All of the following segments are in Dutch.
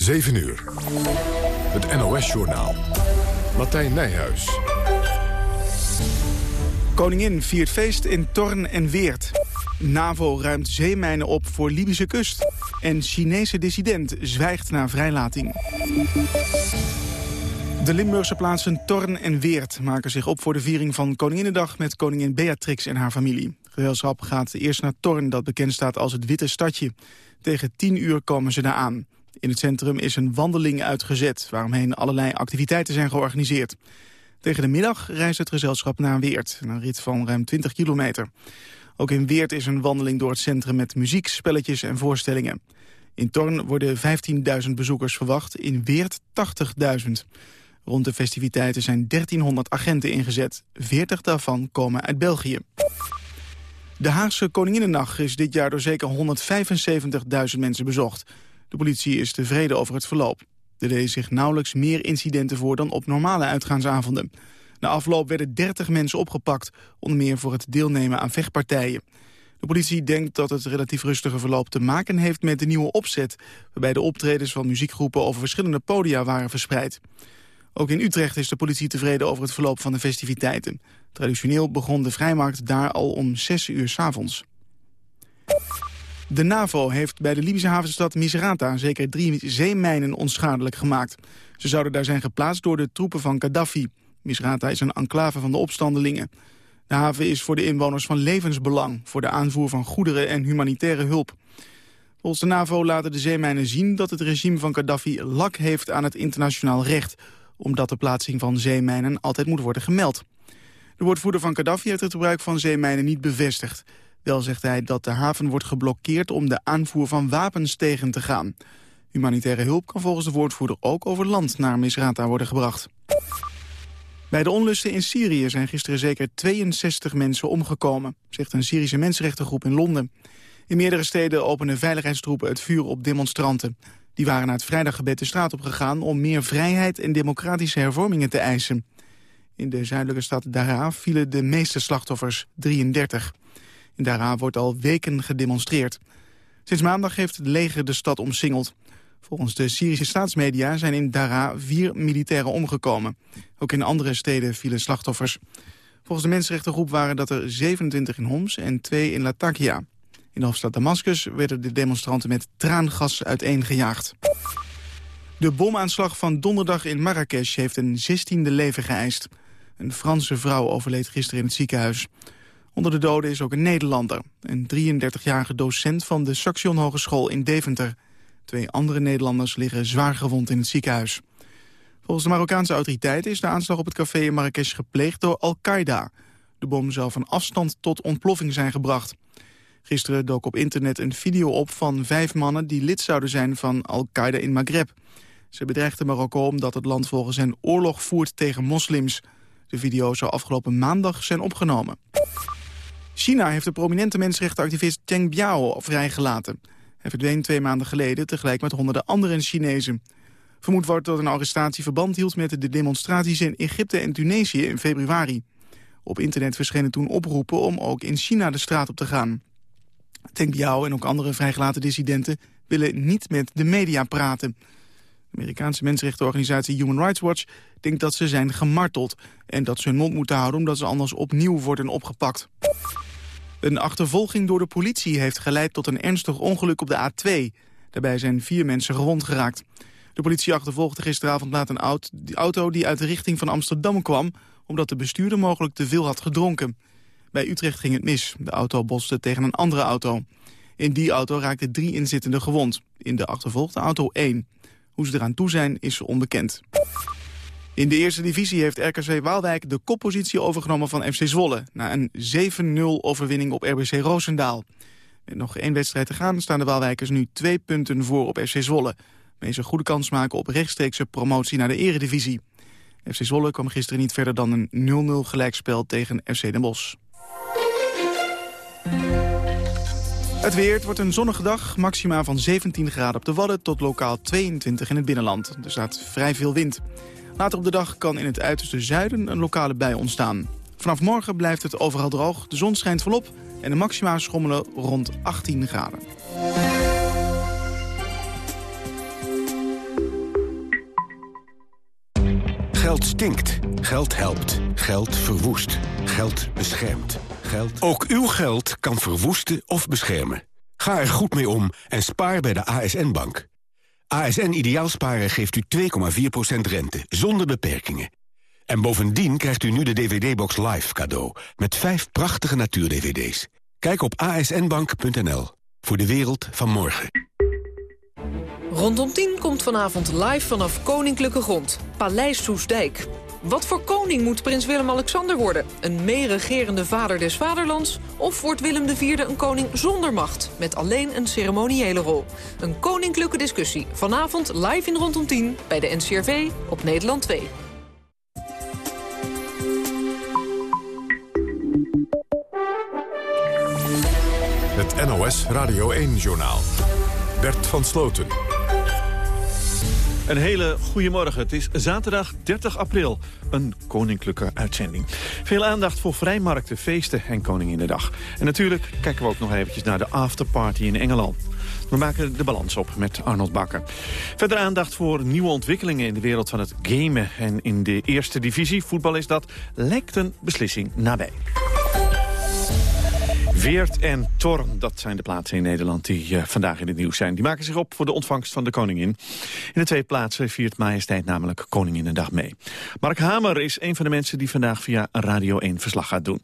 7 uur. Het NOS-journaal. Martijn Nijhuis. Koningin viert feest in Torn en Weert. NAVO ruimt zeemijnen op voor Libische kust. En Chinese dissident zwijgt na vrijlating. De Limburgse plaatsen Torn en Weert maken zich op voor de viering van Koninginnedag met koningin Beatrix en haar familie. Gezelschap gaat eerst naar Torn, dat bekend staat als het Witte Stadje. Tegen 10 uur komen ze daar aan. In het centrum is een wandeling uitgezet, waaromheen allerlei activiteiten zijn georganiseerd. Tegen de middag reist het gezelschap naar Weert, een rit van ruim 20 kilometer. Ook in Weert is een wandeling door het centrum met muziek, spelletjes en voorstellingen. In Torn worden 15.000 bezoekers verwacht, in Weert 80.000. Rond de festiviteiten zijn 1300 agenten ingezet. 40 daarvan komen uit België. De Haagse Koninginnennacht is dit jaar door zeker 175.000 mensen bezocht. De politie is tevreden over het verloop. Er deden zich nauwelijks meer incidenten voor dan op normale uitgaansavonden. Na afloop werden 30 mensen opgepakt, onder meer voor het deelnemen aan vechtpartijen. De politie denkt dat het relatief rustige verloop te maken heeft met de nieuwe opzet... waarbij de optredens van muziekgroepen over verschillende podia waren verspreid. Ook in Utrecht is de politie tevreden over het verloop van de festiviteiten. Traditioneel begon de vrijmarkt daar al om 6 uur s avonds. De NAVO heeft bij de Libische havenstad Misrata zeker drie zeemijnen onschadelijk gemaakt. Ze zouden daar zijn geplaatst door de troepen van Gaddafi. Misrata is een enclave van de opstandelingen. De haven is voor de inwoners van levensbelang... voor de aanvoer van goederen en humanitaire hulp. Volgens de NAVO laten de zeemijnen zien dat het regime van Gaddafi lak heeft aan het internationaal recht omdat de plaatsing van zeemijnen altijd moet worden gemeld. De woordvoerder van Gaddafi heeft het gebruik van zeemijnen niet bevestigd. Wel zegt hij dat de haven wordt geblokkeerd om de aanvoer van wapens tegen te gaan. Humanitaire hulp kan volgens de woordvoerder ook over land naar Misrata worden gebracht. Bij de onlusten in Syrië zijn gisteren zeker 62 mensen omgekomen, zegt een Syrische mensenrechtengroep in Londen. In meerdere steden openen veiligheidstroepen het vuur op demonstranten. Die waren na het vrijdaggebed de straat op gegaan om meer vrijheid en democratische hervormingen te eisen. In de zuidelijke stad Daraa vielen de meeste slachtoffers, 33. In Daraa wordt al weken gedemonstreerd. Sinds maandag heeft het leger de stad omsingeld. Volgens de Syrische staatsmedia zijn in Daraa vier militairen omgekomen. Ook in andere steden vielen slachtoffers. Volgens de mensenrechtengroep waren dat er 27 in Homs en 2 in Latakia. In de hoofdstad Damascus werden de demonstranten met traangas uiteengejaagd. De bomaanslag van donderdag in Marrakesh heeft een 16e leven geëist. Een Franse vrouw overleed gisteren in het ziekenhuis. Onder de doden is ook een Nederlander, een 33-jarige docent van de Saxion Hogeschool in Deventer. Twee andere Nederlanders liggen zwaar gewond in het ziekenhuis. Volgens de Marokkaanse autoriteiten is de aanslag op het café in Marrakesh gepleegd door Al-Qaeda. De bom zou van afstand tot ontploffing zijn gebracht. Gisteren dook op internet een video op van vijf mannen... die lid zouden zijn van Al-Qaeda in Maghreb. Ze bedreigden Marokko omdat het land volgens hen oorlog voert tegen moslims. De video zou afgelopen maandag zijn opgenomen. China heeft de prominente mensenrechtenactivist Cheng Biao vrijgelaten. Hij verdween twee maanden geleden tegelijk met honderden andere Chinezen. Vermoed wordt dat een arrestatie verband hield met de demonstraties in Egypte en Tunesië in februari. Op internet verschenen toen oproepen om ook in China de straat op te gaan. Teng Biao en ook andere vrijgelaten dissidenten willen niet met de media praten. De Amerikaanse mensenrechtenorganisatie Human Rights Watch denkt dat ze zijn gemarteld... en dat ze hun mond moeten houden omdat ze anders opnieuw worden opgepakt. Een achtervolging door de politie heeft geleid tot een ernstig ongeluk op de A2. Daarbij zijn vier mensen gewond geraakt. De politie achtervolgde gisteravond laat een auto die uit de richting van Amsterdam kwam... omdat de bestuurder mogelijk te veel had gedronken. Bij Utrecht ging het mis. De auto botste tegen een andere auto. In die auto raakten drie inzittenden gewond. In de achtervolgde auto één. Hoe ze eraan toe zijn is onbekend. In de eerste divisie heeft RKC Waalwijk de koppositie overgenomen van FC Zwolle... na een 7-0 overwinning op RBC Roosendaal. Met nog één wedstrijd te gaan staan de Waalwijkers nu twee punten voor op FC Zwolle. Waarmee ze goede kans maken op rechtstreekse promotie naar de eredivisie. FC Zwolle kwam gisteren niet verder dan een 0-0 gelijkspel tegen FC Den Bosch. Het weer, het wordt een zonnige dag. Maxima van 17 graden op de Wadden tot lokaal 22 in het binnenland. Er staat vrij veel wind. Later op de dag kan in het uiterste zuiden een lokale bij ontstaan. Vanaf morgen blijft het overal droog, de zon schijnt volop... en de maxima schommelen rond 18 graden. Geld stinkt. Geld helpt. Geld verwoest. Geld beschermt. Geld... Ook uw geld kan verwoesten of beschermen. Ga er goed mee om en spaar bij de ASN-bank. ASN Ideaalsparen geeft u 2,4% rente, zonder beperkingen. En bovendien krijgt u nu de DVD-box Live cadeau... met vijf prachtige natuur-DVD's. Kijk op asnbank.nl voor de wereld van morgen. Rondom 10 komt vanavond live vanaf Koninklijke Grond, Paleis Soesdijk. Wat voor koning moet prins Willem-Alexander worden? Een meeregerende vader des vaderlands? Of wordt Willem IV een koning zonder macht, met alleen een ceremoniële rol? Een koninklijke discussie, vanavond live in Rondom 10 bij de NCRV op Nederland 2. Het NOS Radio 1-journaal. Bert van Sloten. Een hele goede morgen. Het is zaterdag 30 april. Een koninklijke uitzending. Veel aandacht voor vrijmarkten, feesten en Koninginnedag. En natuurlijk kijken we ook nog eventjes naar de afterparty in Engeland. We maken de balans op met Arnold Bakker. Verder aandacht voor nieuwe ontwikkelingen in de wereld van het gamen. En in de eerste divisie, voetbal is dat, lijkt een beslissing nabij. Weert en Torn, dat zijn de plaatsen in Nederland die uh, vandaag in het nieuws zijn. Die maken zich op voor de ontvangst van de koningin. In de twee plaatsen viert majesteit namelijk Koninginnedag mee. Mark Hamer is een van de mensen die vandaag via Radio 1 verslag gaat doen.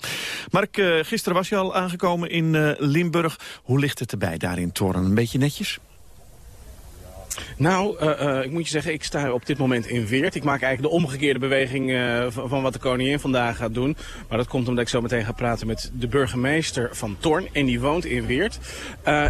Mark, uh, gisteren was je al aangekomen in uh, Limburg. Hoe ligt het erbij daar in Torn? Een beetje netjes? Nou, uh, uh, ik moet je zeggen, ik sta op dit moment in Weert. Ik maak eigenlijk de omgekeerde beweging uh, van, van, wat de koningin vandaag gaat doen. Maar dat komt omdat ik zo meteen ga praten met de burgemeester van Torn. En die woont in Weert.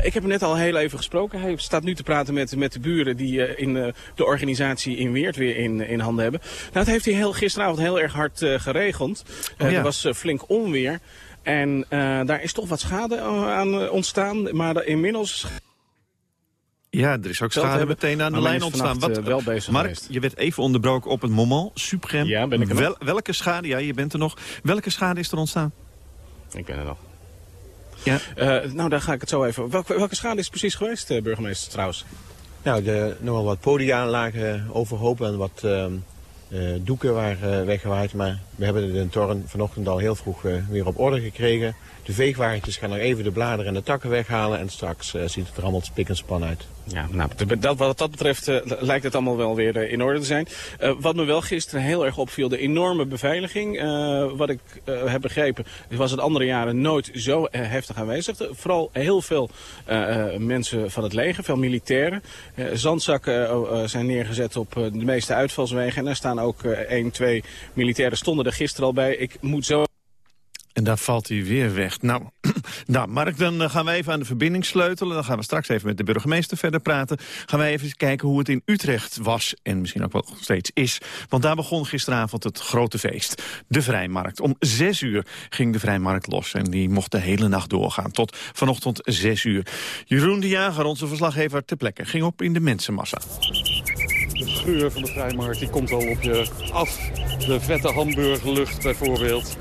ik heb hem net al heel even gesproken. Hij staat nu te praten met, met de buren die in de organisatie in Weert weer in, in handen hebben. Nou, dat heeft hij heel, gisteravond heel erg hard geregeld. Oh, ja. Er was flink onweer. En daar is toch wat schade aan ontstaan. Maar inmiddels ja, er is ook schade meteen aan de lijn ontstaan. Wat, uh, wel bezig Mark, geweest. je werd even onderbroken op het moment suprem. Ja, ben ik er Wel, welke schade, ja, je bent er nog. Welke schade is er ontstaan? Ik ben er nog. Ja. Uh, nou, daar ga ik het zo even... Welke, welke schade is precies geweest, uh, burgemeester, trouwens? Nou, de, nogal wat podia lagen overhoop en wat uh, doeken waren weggewaaid. Maar we hebben de toren vanochtend al heel vroeg weer op orde gekregen. De veegwagentjes gaan nog even de bladeren en de takken weghalen. En straks uh, ziet het er allemaal spik en span uit. Ja, nou, dat, wat dat betreft uh, lijkt het allemaal wel weer uh, in orde te zijn. wat me wel gisteren heel erg opviel, de enorme beveiliging. wat ik heb begrepen, was het andere jaren nooit zo heftig aanwezig. Vooral heel veel mensen van het leger, veel militairen. zandzakken zijn neergezet op de meeste uitvalswegen. En er staan ook één, twee militairen stonden er gisteren al bij. Ik moet zo... En daar valt hij weer weg. Nou, nou Mark, dan gaan we even aan de verbinding sleutelen. Dan gaan we straks even met de burgemeester verder praten. Gaan wij even kijken hoe het in Utrecht was. En misschien ook wel steeds is. Want daar begon gisteravond het grote feest. De Vrijmarkt. Om zes uur ging de Vrijmarkt los. En die mocht de hele nacht doorgaan. Tot vanochtend zes uur. Jeroen de Jager, onze verslaggever ter plekke, ging op in de mensenmassa. De geur van de Vrijmarkt die komt al op je af. De vette hamburgerlucht bijvoorbeeld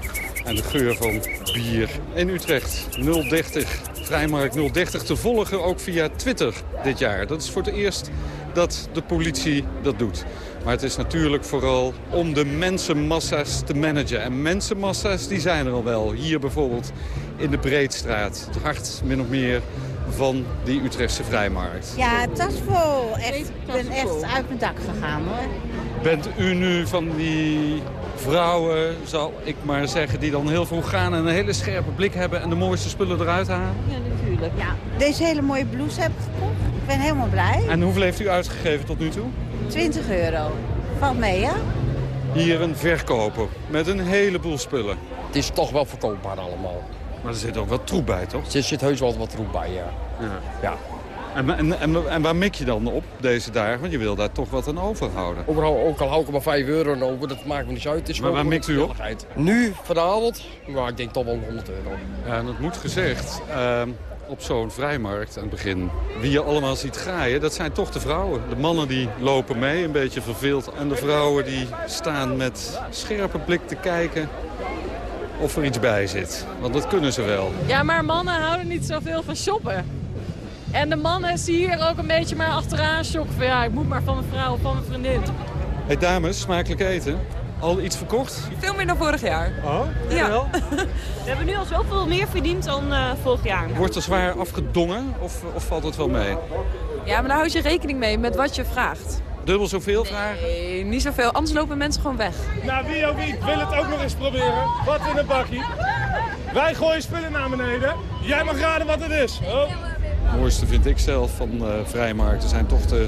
en de geur van bier. In Utrecht 030, Vrijmarkt 030 te volgen ook via Twitter dit jaar. Dat is voor het eerst dat de politie dat doet. Maar het is natuurlijk vooral om de mensenmassa's te managen. En mensenmassa's die zijn er al wel. Hier bijvoorbeeld in de Breedstraat. Het hart min of meer van die Utrechtse vrijmarkt. Ja, het was vol. Echt, ik ben echt uit mijn dak gegaan hoor. Bent u nu van die vrouwen, zal ik maar zeggen, die dan heel vroeg gaan en een hele scherpe blik hebben en de mooiste spullen eruit halen? Ja, natuurlijk. Ja, deze hele mooie blouse heb ik gekocht. Ik ben helemaal blij. En hoeveel heeft u uitgegeven tot nu toe? 20 euro. Valt mee, ja? Hier een verkoper met een heleboel spullen. Het is toch wel verkoopbaar allemaal. Maar er zit ook wat troep bij, toch? Er zit heus wel wat troep bij, ja. ja. ja. En, en, en, en, waar mik je dan op deze dagen? Want je wil daar toch wat aan overhouden. Overal, ook al hou ik er maar 5 euro over, dat maakt me niet uit. Het is maar waar mikt u op? Nu, vanavond, maar ik denk toch wel 100 euro. Ja, en het moet gezegd, uh, op zo'n vrijmarkt aan het begin... wie je allemaal ziet graaien, dat zijn toch de vrouwen. De mannen die lopen mee, een beetje verveeld. En de vrouwen die staan met scherpe blik te kijken of er iets bij zit. Want dat kunnen ze wel. Ja, maar mannen houden niet zoveel van shoppen. En de mannen zie hier ook een beetje maar achteraan shocken van ja, ik moet maar van mijn vrouw of van mijn vriendin. Hey dames, smakelijk eten. Al iets verkocht? Veel meer dan vorig jaar. Oh, ja. wel? We hebben nu al zoveel meer verdiend dan uh, vorig jaar. Wordt er zwaar afgedongen of, of valt het wel mee? Ja, maar daar houd je rekening mee met wat je vraagt. Dubbel zoveel vragen? Nee, niet zoveel. Anders lopen mensen gewoon weg. Nou, wie ook niet wil het ook nog eens proberen. Wat in een bakkie. Wij gooien spullen naar beneden. Jij mag raden wat het is. Oh. Het mooiste vind ik zelf van uh, vrijmarkten zijn toch de,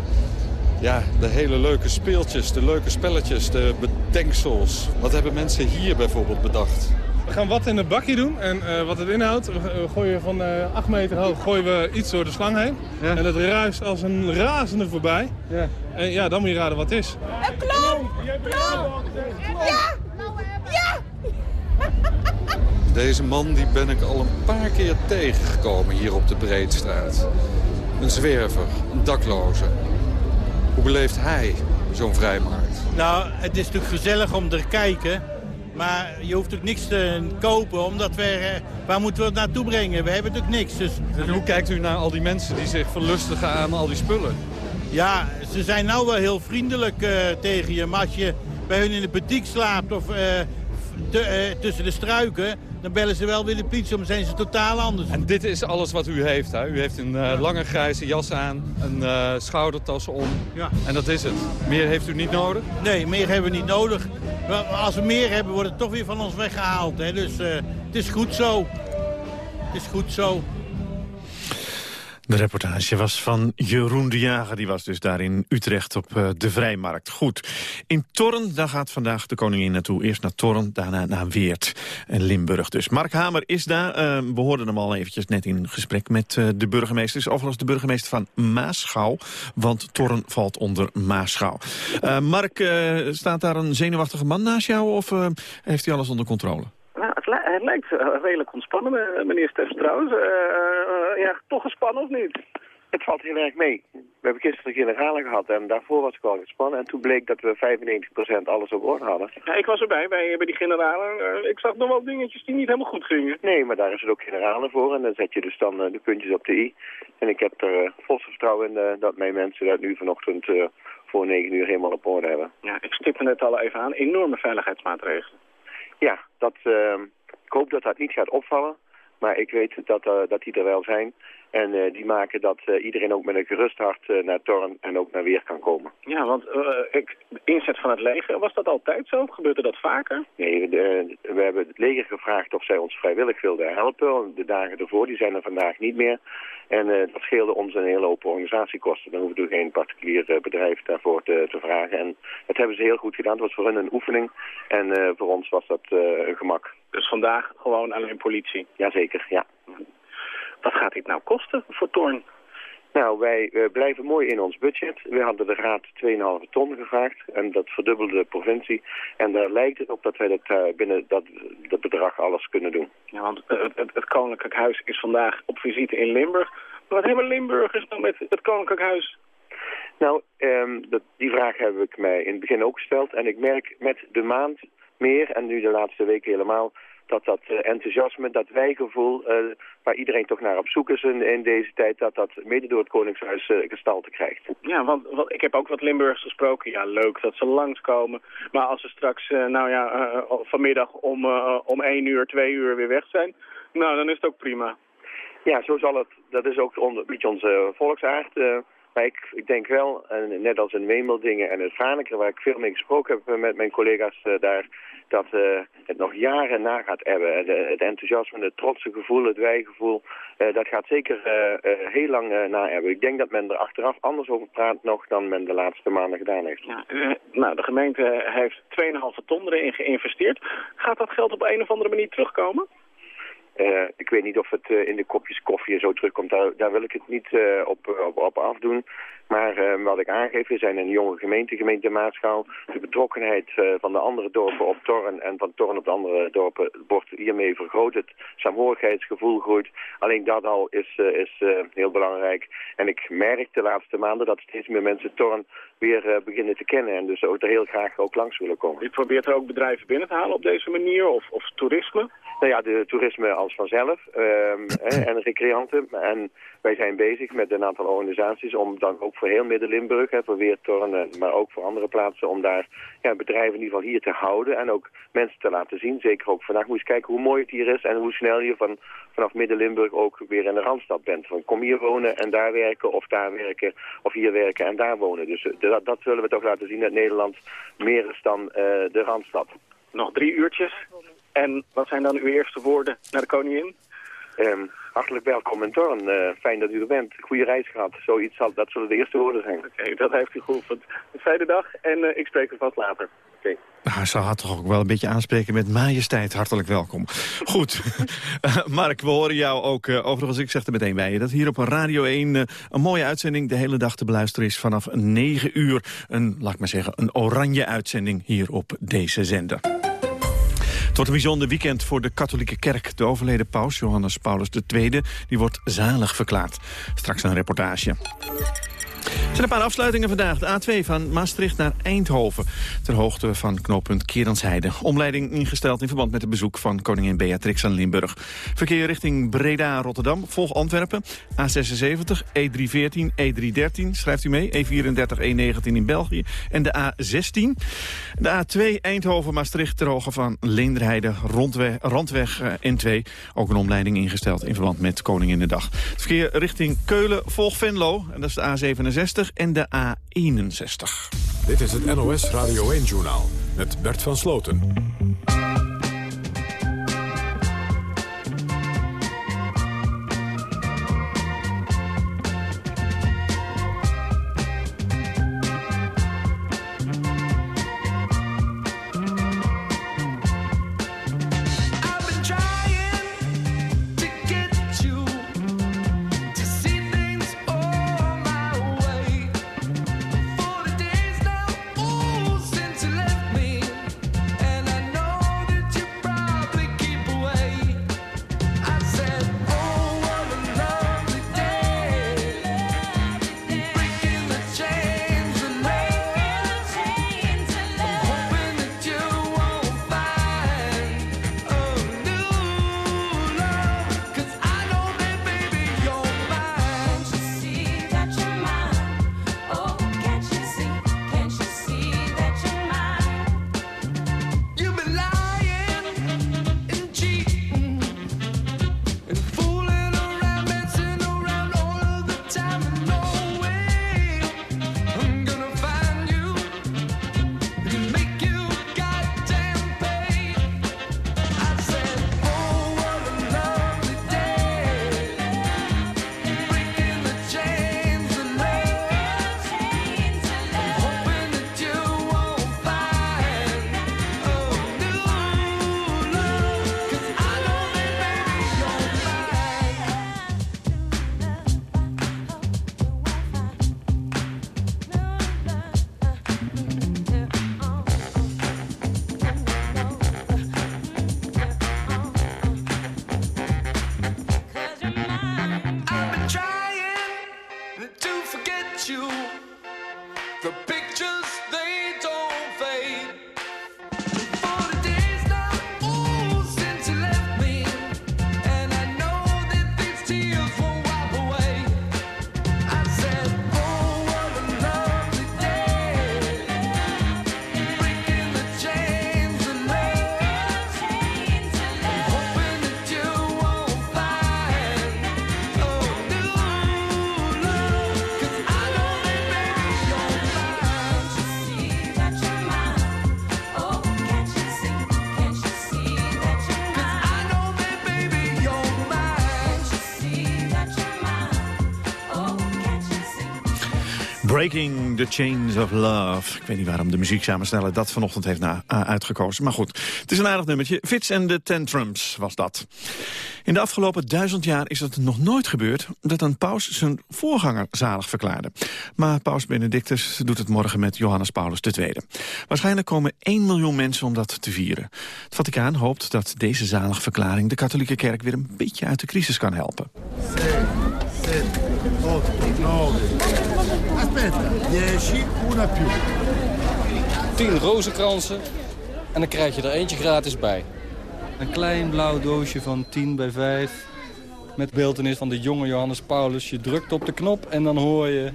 ja, de hele leuke speeltjes, de leuke spelletjes, de bedenksels. Wat hebben mensen hier bijvoorbeeld bedacht? We gaan wat in een bakje doen en uh, wat het inhoudt. We gooien van uh, 8 meter hoog gooien we iets door de slang heen. Ja. En het ruist als een razende voorbij. Ja. En ja, dan moet je raden wat het is. Een klomp! Klomp! Ja! Ja! Deze man die ben ik al een paar keer tegengekomen hier op de Breedstraat. Een zwerver, een dakloze. Hoe beleeft hij zo'n vrijmarkt? Nou, het is natuurlijk gezellig om te kijken. Maar je hoeft ook niks te kopen, omdat we... Waar moeten we het naartoe brengen? We hebben natuurlijk niks. Dus... En hoe kijkt u naar al die mensen die zich verlustigen aan al die spullen? Ja, ze zijn nou wel heel vriendelijk uh, tegen je. Maar als je bij hun in de boutique slaapt of uh, te, uh, tussen de struiken... dan bellen ze wel weer de politie om, zijn ze totaal anders. En dit is alles wat u heeft, hè? U heeft een ja. lange grijze jas aan, een schoudertas om. Ja. En dat is het. Meer heeft u niet nodig? Nee, meer hebben we niet nodig. Als we meer hebben, wordt het toch weer van ons weggehaald. Hè? Dus het is goed zo. Het is goed zo. De reportage was van Jeroen de Jager. Die was dus daar in Utrecht op uh, de Vrijmarkt. Goed. In Torren, daar gaat vandaag de koningin naartoe. Eerst naar Torren, daarna naar Weert en Limburg dus. Mark Hamer is daar. Uh, we hoorden hem al eventjes net in gesprek met uh, de burgemeester. Is overigens de burgemeester van Maasgouw. Want Torren valt onder Maasgouw. Mark, staat daar een zenuwachtige man naast jou? Of heeft hij alles onder controle? Het, li het, lijkt uh, redelijk ontspannen, uh, meneer Steffs trouwens. Uh, ja, toch gespannen of niet? Het valt heel erg mee. We hebben gisteren generale gehad en daarvoor was ik al gespannen. En toen bleek dat we 95% alles op orde hadden. Ja, ik was erbij bij, bij die generalen. ik zag nog wel dingetjes die niet helemaal goed gingen. Nee, maar daar is het ook generalen voor. En dan zet je dus dan de puntjes op de i. En ik heb er volste vertrouwen in dat mijn mensen dat nu vanochtend voor 9 uur helemaal op orde hebben. Ja, ik stipte het al even aan. Enorme veiligheidsmaatregelen. Ja, dat, uh, ik hoop dat dat niet gaat opvallen. Maar ik weet dat, uh, dat die er wel zijn. En uh, die maken dat iedereen ook met een gerust hart naar Torn en ook naar Weer kan komen. Ja, want ik, inzet van het leger, was dat altijd zo? Gebeurde dat vaker? Nee, de, we hebben het leger gevraagd of zij ons vrijwillig wilden helpen. De dagen ervoor, die zijn er vandaag niet meer. En dat scheelde ons een hele hoop organisatiekosten. Dan hoefde u geen particulier bedrijf daarvoor te, te, vragen. En dat hebben ze heel goed gedaan. Het was voor hen een oefening. En voor ons was dat een gemak. Dus vandaag gewoon alleen politie? Jazeker, ja. Wat gaat dit nou kosten voor Torn? Nou, wij uh, blijven mooi in ons budget. We hadden de raad 2,5 ton gevraagd en dat verdubbelde de provincie. En daar lijkt het op dat wij dat, uh, binnen dat, dat bedrag alles kunnen doen. Ja, want uh, het, het Koninklijk Huis is vandaag op visite in Limburg. Maar wat hebben Limburgers nou met het Koninklijk Huis? Nou, um, dat, die vraag heb ik mij in het begin ook gesteld. En ik merk met de maand meer, en nu de laatste weken helemaal, dat dat uh, enthousiasme, dat wijgevoel, uh, waar iedereen toch naar op zoek is in, in deze tijd, dat dat mede door het Koningshuis uh, gestalte krijgt. Ja, want, want ik heb ook wat Limburgers gesproken. Ja, leuk dat ze langskomen. Maar als ze straks, nou ja, vanmiddag om, om 1 uur, 2 uur weer weg zijn, nou, dan is het ook prima. Ja, zo zal het. Dat is ook een beetje onze volksaard. Maar ik, denk wel, en net als in Wemeldingen en in Franeker, waar ik veel mee gesproken heb met mijn collega's uh, daar, dat uh, het nog jaren na gaat hebben. De, het enthousiasme, het trotse gevoel, het wijgevoel, dat gaat zeker heel lang na hebben. Ik denk dat men er achteraf anders over praat nog dan men de laatste maanden gedaan heeft. Ja, nou, de gemeente heeft 2,5 ton erin geïnvesteerd. Gaat dat geld op een of andere manier terugkomen? Uh, ik weet niet of het uh, in de kopjes koffie en zo terugkomt. Daar, daar wil ik het niet uh, op, op, op afdoen. Maar wat ik aangeef, we zijn een jonge gemeente, gemeente Maasgouw. De betrokkenheid van de andere dorpen op Torren en van Torren op de andere dorpen wordt hiermee vergroot. Het saamhorigheidsgevoel groeit. Alleen dat al is, is heel belangrijk. En ik merk de laatste maanden dat steeds meer mensen Torren weer beginnen te kennen. En dus ook er heel graag ook langs willen komen. U probeert er ook bedrijven binnen te halen op deze manier? Of, of toerisme? Nou ja, de toerisme als vanzelf um, en recreanten. En wij zijn bezig met een aantal organisaties om dan ook voor heel Midden-Limburg, voor Weertorn, maar ook voor andere plaatsen, om daar ja, bedrijven in ieder geval hier te houden en ook mensen te laten zien. Zeker ook vandaag moet je kijken hoe mooi het hier is en hoe snel je van, vanaf Midden-Limburg ook weer in de Randstad bent. Van kom hier wonen en daar werken of daar werken of hier werken en daar wonen. Dus uh, dat, dat willen we toch laten zien dat Nederland meer is dan uh, de Randstad. Nog drie uurtjes. En wat zijn dan uw eerste woorden naar de koningin? Um, hartelijk welkom in Torn. Uh, fijn dat u er bent. Goede reis gehad. Zoiets zal, dat zullen de eerste woorden zijn. Oké, okay, dat heeft u geoefend. Een fijne dag en uh, ik spreek u vast later. Oké. Okay. Nou, ze had toch ook wel een beetje aanspreken met majesteit. Hartelijk welkom. Goed. uh, Mark, we horen jou ook. overigens, ik zeg er meteen bij je dat hier op Radio 1 een mooie uitzending de hele dag te beluisteren is vanaf 9 uur. Een, laat ik maar zeggen, een oranje uitzending hier op deze zender. Het wordt een bijzonder weekend voor de katholieke kerk. De overleden paus, Johannes Paulus II, die wordt zalig verklaard. Straks een reportage. Er zijn een paar afsluitingen vandaag. De A2 van Maastricht naar Eindhoven. Ter hoogte van knooppunt Kerensheide. Omleiding ingesteld in verband met het bezoek van koningin Beatrix aan Limburg. Verkeer richting Breda-Rotterdam. Volg Antwerpen. A76, E314, E313. Schrijft u mee. E34, E19 in België. En de A16. De A2 Eindhoven-Maastricht ter hoogte van Leenderheide. Rondweg, randweg N2. Ook een omleiding ingesteld in verband met Koninginnedag. Het verkeer richting Keulen. Volg Venlo. En dat is de A67 en de A61. Dit is het NOS Radio 1-journaal met Bert van Sloten. Breaking the Chains of Love. Ik weet niet waarom de muzieksamensteller dat vanochtend heeft na, uh, uitgekozen. Maar goed, het is een aardig nummertje. Fits and the Tantrums was dat. In de afgelopen duizend jaar is het nog nooit gebeurd... dat een paus zijn voorganger zalig verklaarde. Maar paus Benedictus doet het morgen met Johannes Paulus II. Waarschijnlijk komen 1 miljoen mensen om dat te vieren. Het Vaticaan hoopt dat deze zaligverklaring... de katholieke kerk weer een beetje uit de crisis kan helpen meter, 10, una più. 10 rozenkransen en dan krijg je er eentje gratis bij. Een klein blauw doosje van 10 bij 5 met beeldenis van de jonge Johannes Paulus. Je drukt op de knop en dan hoor je...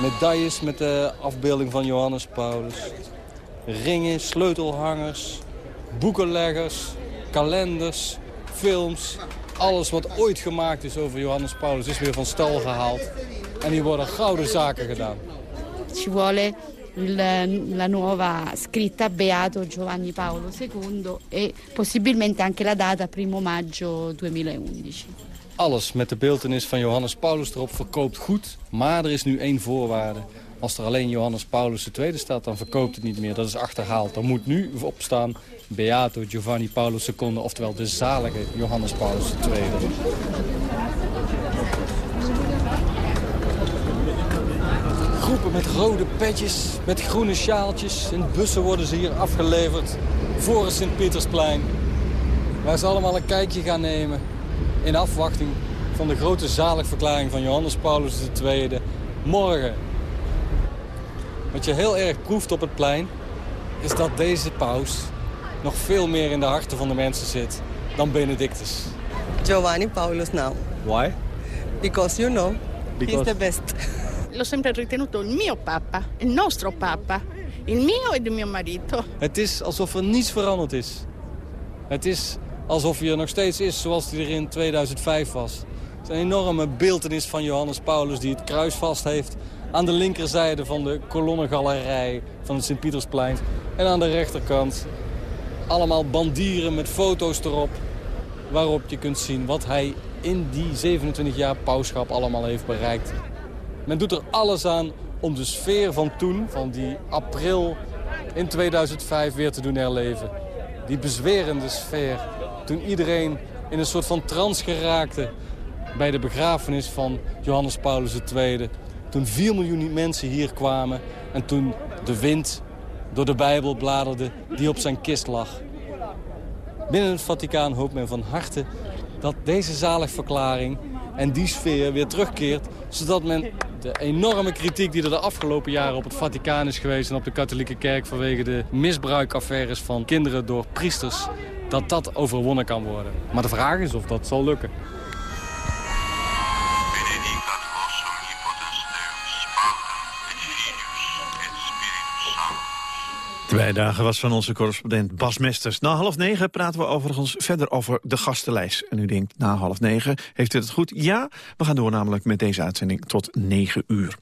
Medailles met de afbeelding van Johannes Paulus. Ringen, sleutelhangers, boekenleggers, kalenders, films. Alles wat ooit gemaakt is over Johannes Paulus is weer van stal gehaald. En hier worden gouden zaken gedaan. Ci vuole la nuova scritta Beato Giovanni Paolo II e possibilmente anche la data 1 maggio 2011. Alles met de beeldenis van Johannes Paulus erop verkoopt goed. Maar er is nu één voorwaarde. Als er alleen Johannes Paulus II staat, dan verkoopt het niet meer. Dat is achterhaald. Er moet nu op staan Beato Giovanni Paulus II, oftewel de zalige Johannes Paulus II. Groepen met rode petjes, met groene sjaaltjes. In bussen worden ze hier afgeleverd voor het Sint-Pietersplein. Waar ze allemaal een kijkje gaan nemen in afwachting van de grote zaligverklaring van Johannes Paulus II morgen. Wat je heel erg proeft op het plein is dat deze paus nog veel meer in de harten van de mensen zit dan Benedictus. Giovanni Paulus now. Why? Because you know, Because- he's the best. L'ho sempre ritenuto il mio papa, il nostro papa, il mio e del mio marito. Het is alsof er niets veranderd is. Het is alsof hij er nog steeds is zoals hij er in 2005 was. Het is een enorme beeldenis van Johannes Paulus die het kruis vast heeft... aan de linkerzijde van de kolonnengalerij van het Sint-Pietersplein. En aan de rechterkant allemaal bandieren met foto's erop... waarop je kunt zien wat hij in die 27 jaar pauschap allemaal heeft bereikt. Men doet er alles aan om de sfeer van toen, van die april in 2005 weer te doen herleven. Die bezwerende sfeer. Toen iedereen in een soort van trance geraakte bij de begrafenis van Johannes Paulus II. Toen 4 miljoen mensen hier kwamen en toen de wind door de Bijbel bladerde die op zijn kist lag. Binnen het Vaticaan hoopt men van harte dat deze zaligverklaring en die sfeer weer terugkeert... zodat men de enorme kritiek die er de afgelopen jaren op het Vaticaan is geweest... en op de katholieke kerk vanwege de misbruikaffaires van kinderen door priesters... dat dat overwonnen kan worden. Maar de vraag is of dat zal lukken. De bijdrage was van onze correspondent Bas Mesters. Na half negen praten we overigens verder over de gastenlijst. En u denkt, na half negen, heeft u het goed? Ja, we gaan door namelijk met deze uitzending tot negen uur.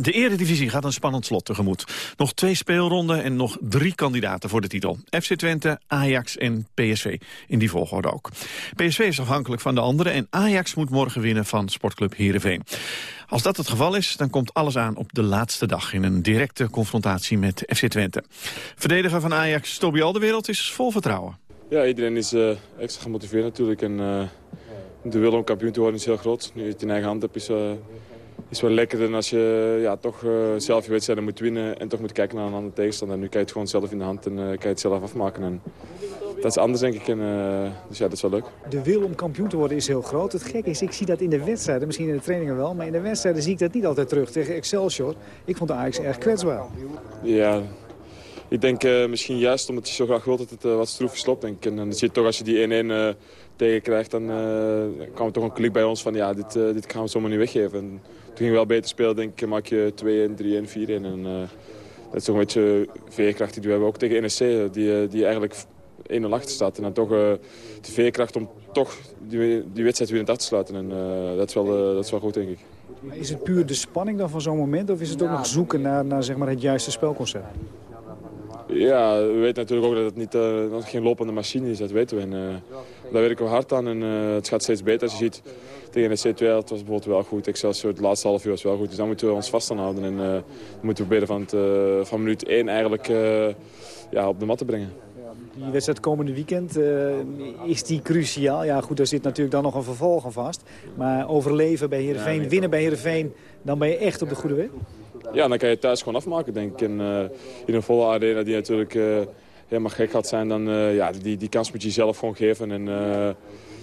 De eredivisie gaat een spannend slot tegemoet. Nog twee speelronden en nog drie kandidaten voor de titel. FC Twente, Ajax en PSV. In die volgorde ook. PSV is afhankelijk van de anderen en Ajax moet morgen winnen van sportclub Heerenveen. Als dat het geval is, dan komt alles aan op de laatste dag... in een directe confrontatie met FC Twente. Verdediger van Ajax, Toby Alderwereld, is vol vertrouwen. Ja, iedereen is eh, extra gemotiveerd natuurlijk. En, eh, de wil om kampioen te worden is heel groot. Nu je het in eigen hand hebt, is, is wel lekkerder dan als je ja, toch zelf je wedstrijden moet winnen... en toch moet kijken naar een andere tegenstander. Nu kan je het gewoon zelf in de hand en kan je het zelf afmaken. En dat is anders, denk ik. En, eh, dus ja, dat is wel leuk. De wil om kampioen te worden is heel groot. Het gekke is, ik zie dat in de wedstrijden, misschien in de trainingen wel... maar in de wedstrijden zie ik dat niet altijd terug. Tegen Excelsior, ik vond de Ajax erg kwetsbaar. Ja, ik denk eh, misschien juist omdat je zo graag wilt dat het eh, wat. Denk ik. En dan zie je toch als je die 1-1 eh, tegenkrijgt, dan kwam er toch een klik bij ons van ja, dit, dit gaan we zomaar niet weggeven. En toen ging je wel beter spelen, denk ik, maak je 2-1, 3-1, 4-1. En dat is toch een beetje veerkracht die we hebben. Ook tegen NEC, eh, die, die eigenlijk 1-0 achter staat. En dan toch eh, de veerkracht om toch die, die wedstrijd weer in het af te sluiten. En eh, dat, is wel, eh, dat is wel goed, denk ik. Maar is het puur de spanning dan van zo'n moment... of is het ook nog zoeken naar, naar zeg maar, het juiste spelconcept? Ja, we weten natuurlijk ook dat het niet, eh, dat het geen lopende machine is, dat weten we. En, eh, daar werken we hard aan en eh, het gaat steeds beter. Als je ziet, tegen de C2 het was bijvoorbeeld wel goed. Excelsior, het laatste half uur was wel goed. Dus dan moeten we ons vast aan houden. En eh, dan moeten we proberen van, het, eh, van minuut 1 eigenlijk eh, ja, op de mat te brengen. Die wedstrijd komende weekend, eh, is die cruciaal? Ja goed, daar zit natuurlijk dan nog een vervolg aan vast. Maar overleven bij Heerenveen, winnen bij Heerenveen... dan ben je echt op de goede weg? Ja, dan kan je thuis gewoon afmaken, denk ik. Eh, in een volle arena die natuurlijk eh, helemaal gek gaat zijn, dan ja, die, die kans moet je jezelf gewoon geven. En, en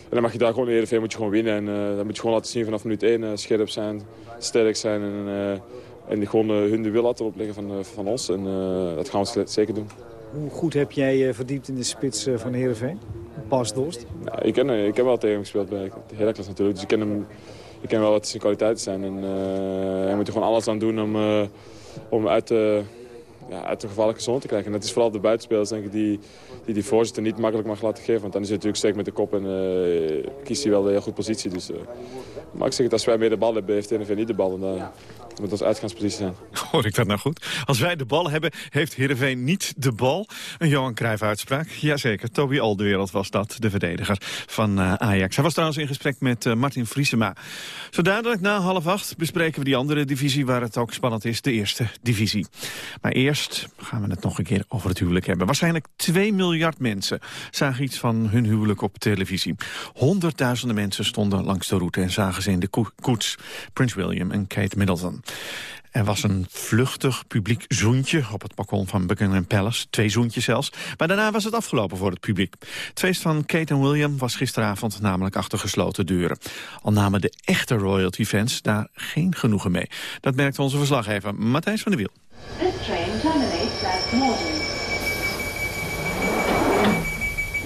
dan mag je daar gewoon Heerenveen moet je gewoon winnen. En dan moet je gewoon laten zien vanaf minuut 1 scherp zijn, sterk zijn. En, en gewoon hun de wil laten opleggen van, van ons. En dat gaan we zeker doen. Hoe goed heb jij verdiept in de spits van Heerenveen? Bas Dost? Ja, ik, ken, ik heb wel tegen hem gespeeld bij Heracles natuurlijk. Dus ik ken hem ik ken wel wat zijn kwaliteiten zijn. En hij moet er gewoon alles aan doen om, om uit de ja, uit de gevaarlijke zone te krijgen. En dat is vooral de buitenspelers denk ik, die, die die voorzitter niet makkelijk mag laten geven. Want dan is hij natuurlijk sterk met de kop en kiest hij wel een heel goed positie. Dus, maar ik zeg het, als wij meer de bal hebben, heeft NV niet de bal. En moet onze uitgangspositie zijn. Hoor ik dat nou goed? Als wij de bal hebben, heeft Heerenveen niet de bal. Een Johan Cruijff uitspraak. Jazeker, Toby Alderwereld was dat, de verdediger van uh, Ajax. Hij was trouwens in gesprek met Martin Vriesema. Zo dadelijk na half acht bespreken we die andere divisie... waar het ook spannend is, de eerste divisie. Maar eerst gaan we het nog een keer over het huwelijk hebben. Waarschijnlijk 2 miljard mensen zagen iets van hun huwelijk op televisie. Honderdduizenden mensen stonden langs de route en zagen ze in de koets. Prince William en Kate Middleton. Er was een vluchtig publiek zoentje op het balkon van Buckingham Palace. Twee zoentjes zelfs. Maar daarna was het afgelopen voor het publiek. Het feest van Kate en William was gisteravond namelijk achter gesloten deuren. Al namen de echte royalty-fans daar geen genoegen mee. Dat merkte onze verslaggever Matthijs van der Wiel. This train terminates at Morden.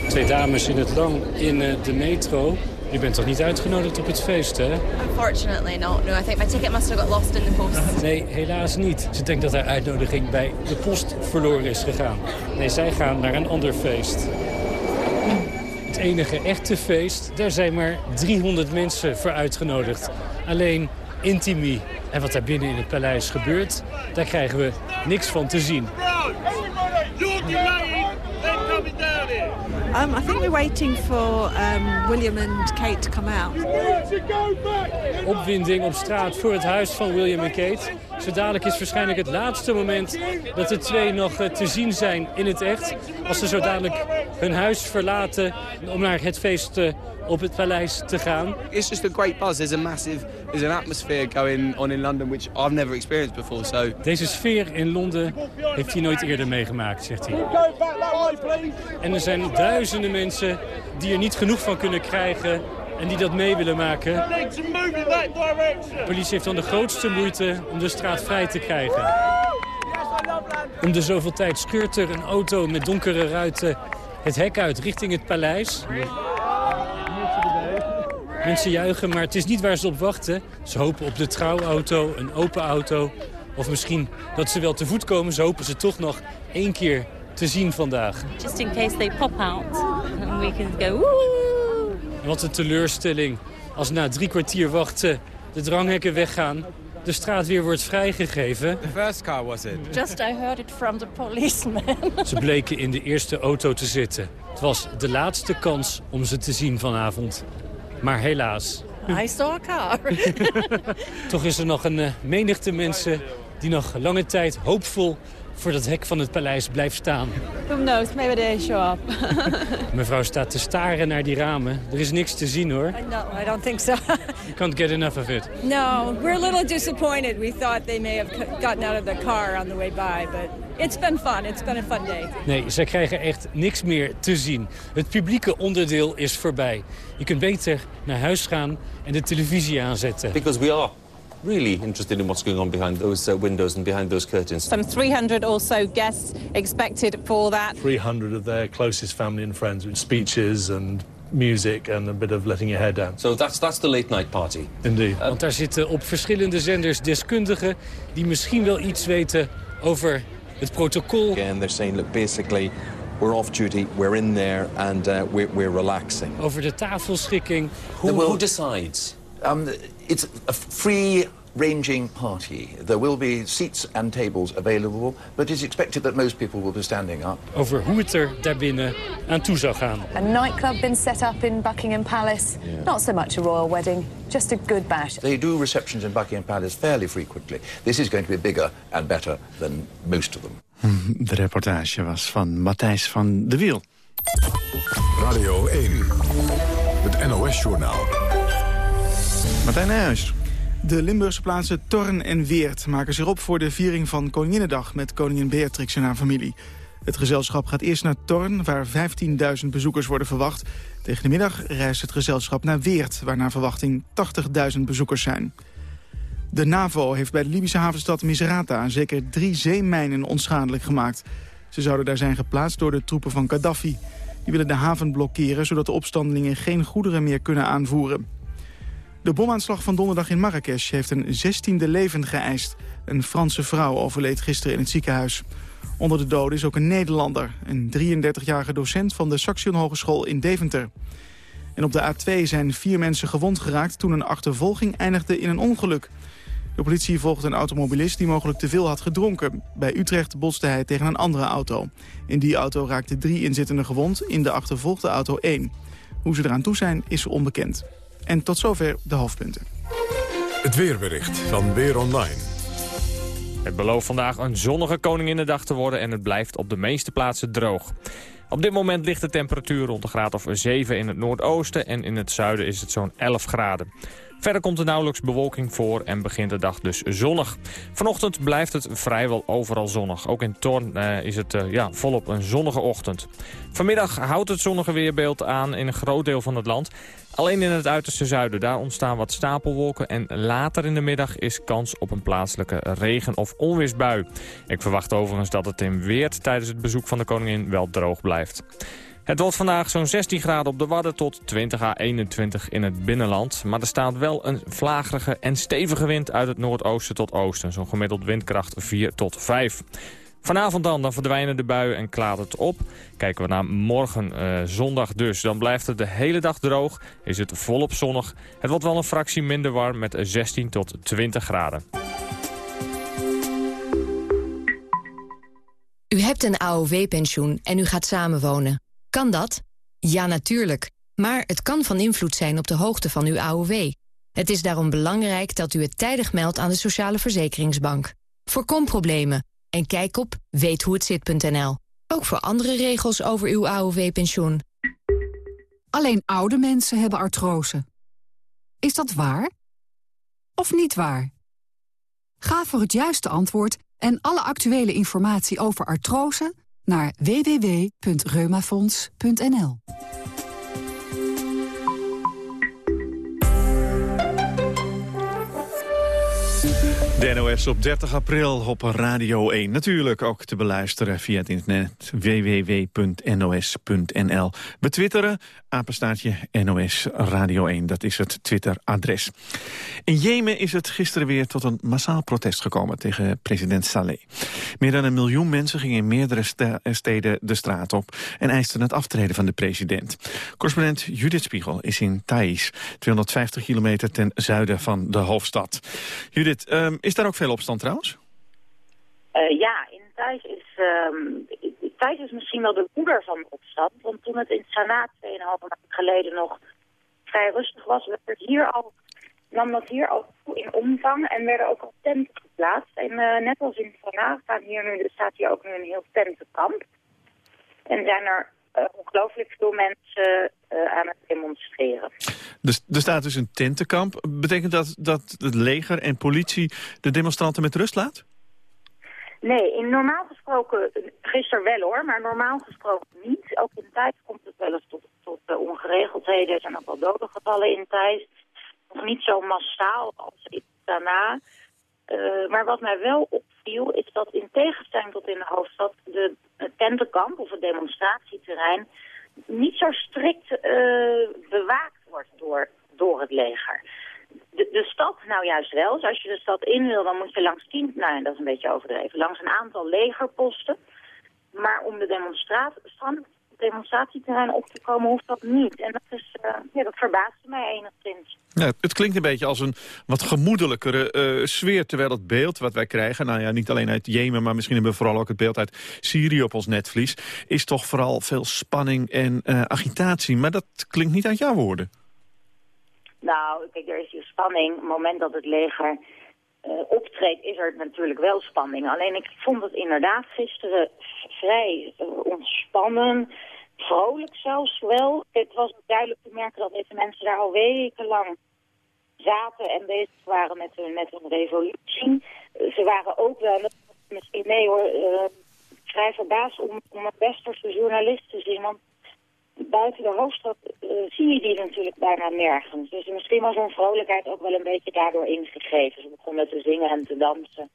Twee dames in het lang in uh, de metro. Je bent toch niet uitgenodigd op het feest, hè? Unfortunately not. No, I think my ticket must have got lost in the post. Nee, helaas niet. Ze denkt dat haar uitnodiging bij de post verloren is gegaan. Nee, zij gaan naar een ander feest. Het enige echte feest, daar zijn maar 300 mensen voor uitgenodigd. Alleen Intimi. En wat daar binnen in het paleis gebeurt, daar krijgen we niks van te zien. Um, I think we're waiting for um, William and Kate to come out. Opwinding op straat voor het huis van William en Kate. Zo dadelijk is waarschijnlijk het laatste moment dat de twee nog uh, te zien zijn in het echt. Als ze zo dadelijk hun huis verlaten om naar het feest uh, op het paleis te gaan. It's just a great buzz. There's a massive, there's an atmosphere going on in London which I've never experienced before. So. Deze sfeer in Londen heeft hij nooit eerder meegemaakt, zegt hij. En er zijn duizenden mensen die er niet genoeg van kunnen krijgen en die dat mee willen maken. De politie heeft dan de grootste moeite om de straat vrij te krijgen. Om de zoveel tijd scheurt er een auto met donkere ruiten het hek uit richting het paleis. Mensen juichen, maar het is niet waar ze op wachten. Ze hopen op de trouwauto, een open auto. Of misschien dat ze wel te voet komen. Ze hopen ze toch nog één keer te zien vandaag. Just in case they pop out. And we can go woe! Wat een teleurstelling. Als na drie kwartier wachten de dranghekken weggaan de straat weer wordt vrijgegeven. The first car was it? Just I heard it from the policeman. Ze bleken in de eerste auto te zitten. Het was de laatste kans om ze te zien vanavond. Maar helaas. I saw a car. Toch is er nog een uh, menigte mensen die nog lange tijd hoopvol voor dat hek van het paleis blijft staan. Who knows, maybe they show up. Mevrouw staat te staren naar die ramen. Er is niks te zien hoor. No, I don't think so. you can't get enough of it. No, we're a little disappointed. We thought they may have gotten out of the car on the way by, but it's been fun. It's been a fun day. Nee, ze krijgen echt niks meer te zien. Het publieke onderdeel is voorbij. Je kunt beter naar huis gaan en de televisie aanzetten. Because we are really interested in what's going on behind those uh, windows and behind those curtains. Some 300 or so guests expected for that. 300 of their closest family and friends with speeches and music and a bit of letting your hair down. So that's, that's the late night party. Indeed. Want daar zitten op verschillende zenders deskundigen die misschien wel iets weten over het protocol. And they're saying, look, basically, we're off duty, we're in there and uh, we're, we're relaxing. Over de tafelschikking. Who, who decides? Um, it's a free ranging party. There will be seats and tables available, but it's expected that most people will be standing up. Over hoe het er daarbinnen aan toe zou gaan. A nightclub been set up in Buckingham Palace. Yeah. Not so much a royal wedding, just a good bash. They do receptions in Buckingham Palace fairly frequently. This is going to be bigger and better than most of them. De reportage was van Matthijs van de Wiel. Radio 1, het NOS-journaal. Martijn Nijhuis. De Limburgse plaatsen Torn en Weert maken zich op voor de viering van Koninginnedag met koningin Beatrix en haar familie. Het gezelschap gaat eerst naar Torn, waar 15.000 bezoekers worden verwacht. Tegen de middag reist het gezelschap naar Weert, waar naar verwachting 80.000 bezoekers zijn. De NAVO heeft bij de Libische havenstad Misrata zeker drie zeemijnen onschadelijk gemaakt. Ze zouden daar zijn geplaatst door de troepen van Gaddafi. Die willen de haven blokkeren, zodat de opstandelingen geen goederen meer kunnen aanvoeren. De bomaanslag van donderdag in Marrakesh heeft een zestiende leven geëist. Een Franse vrouw overleed gisteren in het ziekenhuis. Onder de doden is ook een Nederlander, een 33-jarige docent van de Saxion Hogeschool in Deventer. En op de A2 zijn vier mensen gewond geraakt toen een achtervolging eindigde in een ongeluk. De politie volgt een automobilist die mogelijk te veel had gedronken. Bij Utrecht botste hij tegen een andere auto. In die auto raakten drie inzittenden gewond, in de achtervolgde auto één. Hoe ze eraan toe zijn is onbekend. En tot zover de hoofdpunten. Het weerbericht van Weer Online. Het belooft vandaag een zonnige Koninginnedag te worden en het blijft op de meeste plaatsen droog. Op dit moment ligt de temperatuur rond de graad of 7 in het noordoosten en in het zuiden is het zo'n 11 graden. Verder komt er nauwelijks bewolking voor en begint de dag dus zonnig. Vanochtend blijft het vrijwel overal zonnig. Ook in Torn eh, is het eh, ja, volop een zonnige ochtend. Vanmiddag houdt het zonnige weerbeeld aan in een groot deel van het land. Alleen in het uiterste zuiden, daar ontstaan wat stapelwolken... en later in de middag is kans op een plaatselijke regen- of onweersbui. Ik verwacht overigens dat het in Weert tijdens het bezoek van de koningin wel droog blijft. Het wordt vandaag zo'n 16 graden op de Wadden tot 20 à 21 in het binnenland. Maar er staat wel een vlagerige en stevige wind uit het noordoosten tot oosten. Zo'n gemiddeld windkracht 4 tot 5. Vanavond dan, dan verdwijnen de buien en klaart het op. Kijken we naar morgen uh, zondag dus. Dan blijft het de hele dag droog, is het volop zonnig. Het wordt wel een fractie minder warm met 16 tot 20 graden. U hebt een AOW-pensioen en u gaat samenwonen. Kan dat? Ja, natuurlijk. Maar het kan van invloed zijn op de hoogte van uw AOW. Het is daarom belangrijk dat u het tijdig meldt aan de Sociale Verzekeringsbank. Voorkom problemen en kijk op weethoehetzit.nl. Ook voor andere regels over uw AOW-pensioen. Alleen oude mensen hebben artrose. Is dat waar? Of niet waar? Ga voor het juiste antwoord en alle actuele informatie over artrose naar www.reumafonds.nl. De NOS op 30 april op Radio 1. Natuurlijk ook te beluisteren via het internet www.nos.nl. Betwitteren, apenstaatje NOS Radio 1. Dat is het Twitter-adres. In Jemen is het gisteren weer tot een massaal protest gekomen tegen president Saleh. Meer dan een miljoen mensen gingen in meerdere steden de straat op... en eisten het aftreden van de president. Correspondent Judith Spiegel is in Thais, 250 kilometer ten zuiden van de hoofdstad. Judith, um, is daar ook veel opstand trouwens? Uh, ja, in Thijs is, um, Thijs is misschien wel de moeder van de opstand. Want toen het in Sanaa 2,5 maanden geleden nog vrij rustig was, werd hier al, nam dat hier al toe in omvang en werden ook al tenten geplaatst. En uh, net als in Sanaa staan hier nu, staat hier ook nu een heel tentenkamp. En zijn er ongelooflijk veel mensen uh, aan het demonstreren. Dus er staat dus een tentenkamp. Betekent dat dat het leger en politie de demonstranten met rust laat? Nee, in normaal gesproken, gisteren wel hoor, maar normaal gesproken niet. Ook in tijd komt het wel eens tot, tot ongeregeldheden. Er zijn ook wel doden gevallen in tijd. Nog niet zo massaal als daarna. Uh, maar wat mij wel opviel is dat in tegenstelling tot in de hoofdstad... de tentenkamp of het demonstratieterrein niet zo strikt uh, bewaakt wordt door, door het leger. De, de, stad nou juist wel. Dus als je de stad in wil, dan moet je langs tien... Nou, dat is een beetje overdreven. Langs een aantal legerposten. Maar om de demonstratieterrein op te komen, hoeft dat niet. En dat, is, uh, ja, dat verbaasde mij enigszins. Ja, het klinkt een beetje als een wat gemoedelijkere uh, sfeer. Terwijl het beeld wat wij krijgen, nou ja, niet alleen uit Jemen... maar misschien hebben we vooral ook het beeld uit Syrië op ons netvlies... is toch vooral veel spanning en uh, agitatie. Maar dat klinkt niet uit jouw woorden. Nou, kijk, er is hier spanning. Op het moment dat het leger uh, optreedt, is er natuurlijk wel spanning. Alleen ik vond het inderdaad gisteren vrij uh, ontspannen, vrolijk zelfs wel. Het was duidelijk te merken dat deze mensen daar al wekenlang zaten en bezig waren met hun, met hun revolutie. Ze waren ook wel, misschien nee hoor, vrij verbaasd om, om een westerse journalist te zien. Want buiten de hoofdstad uh, zie je die natuurlijk bijna nergens. Dus misschien was hun vrolijkheid ook wel een beetje daardoor ingegeven. Ze begonnen te zingen en te dansen.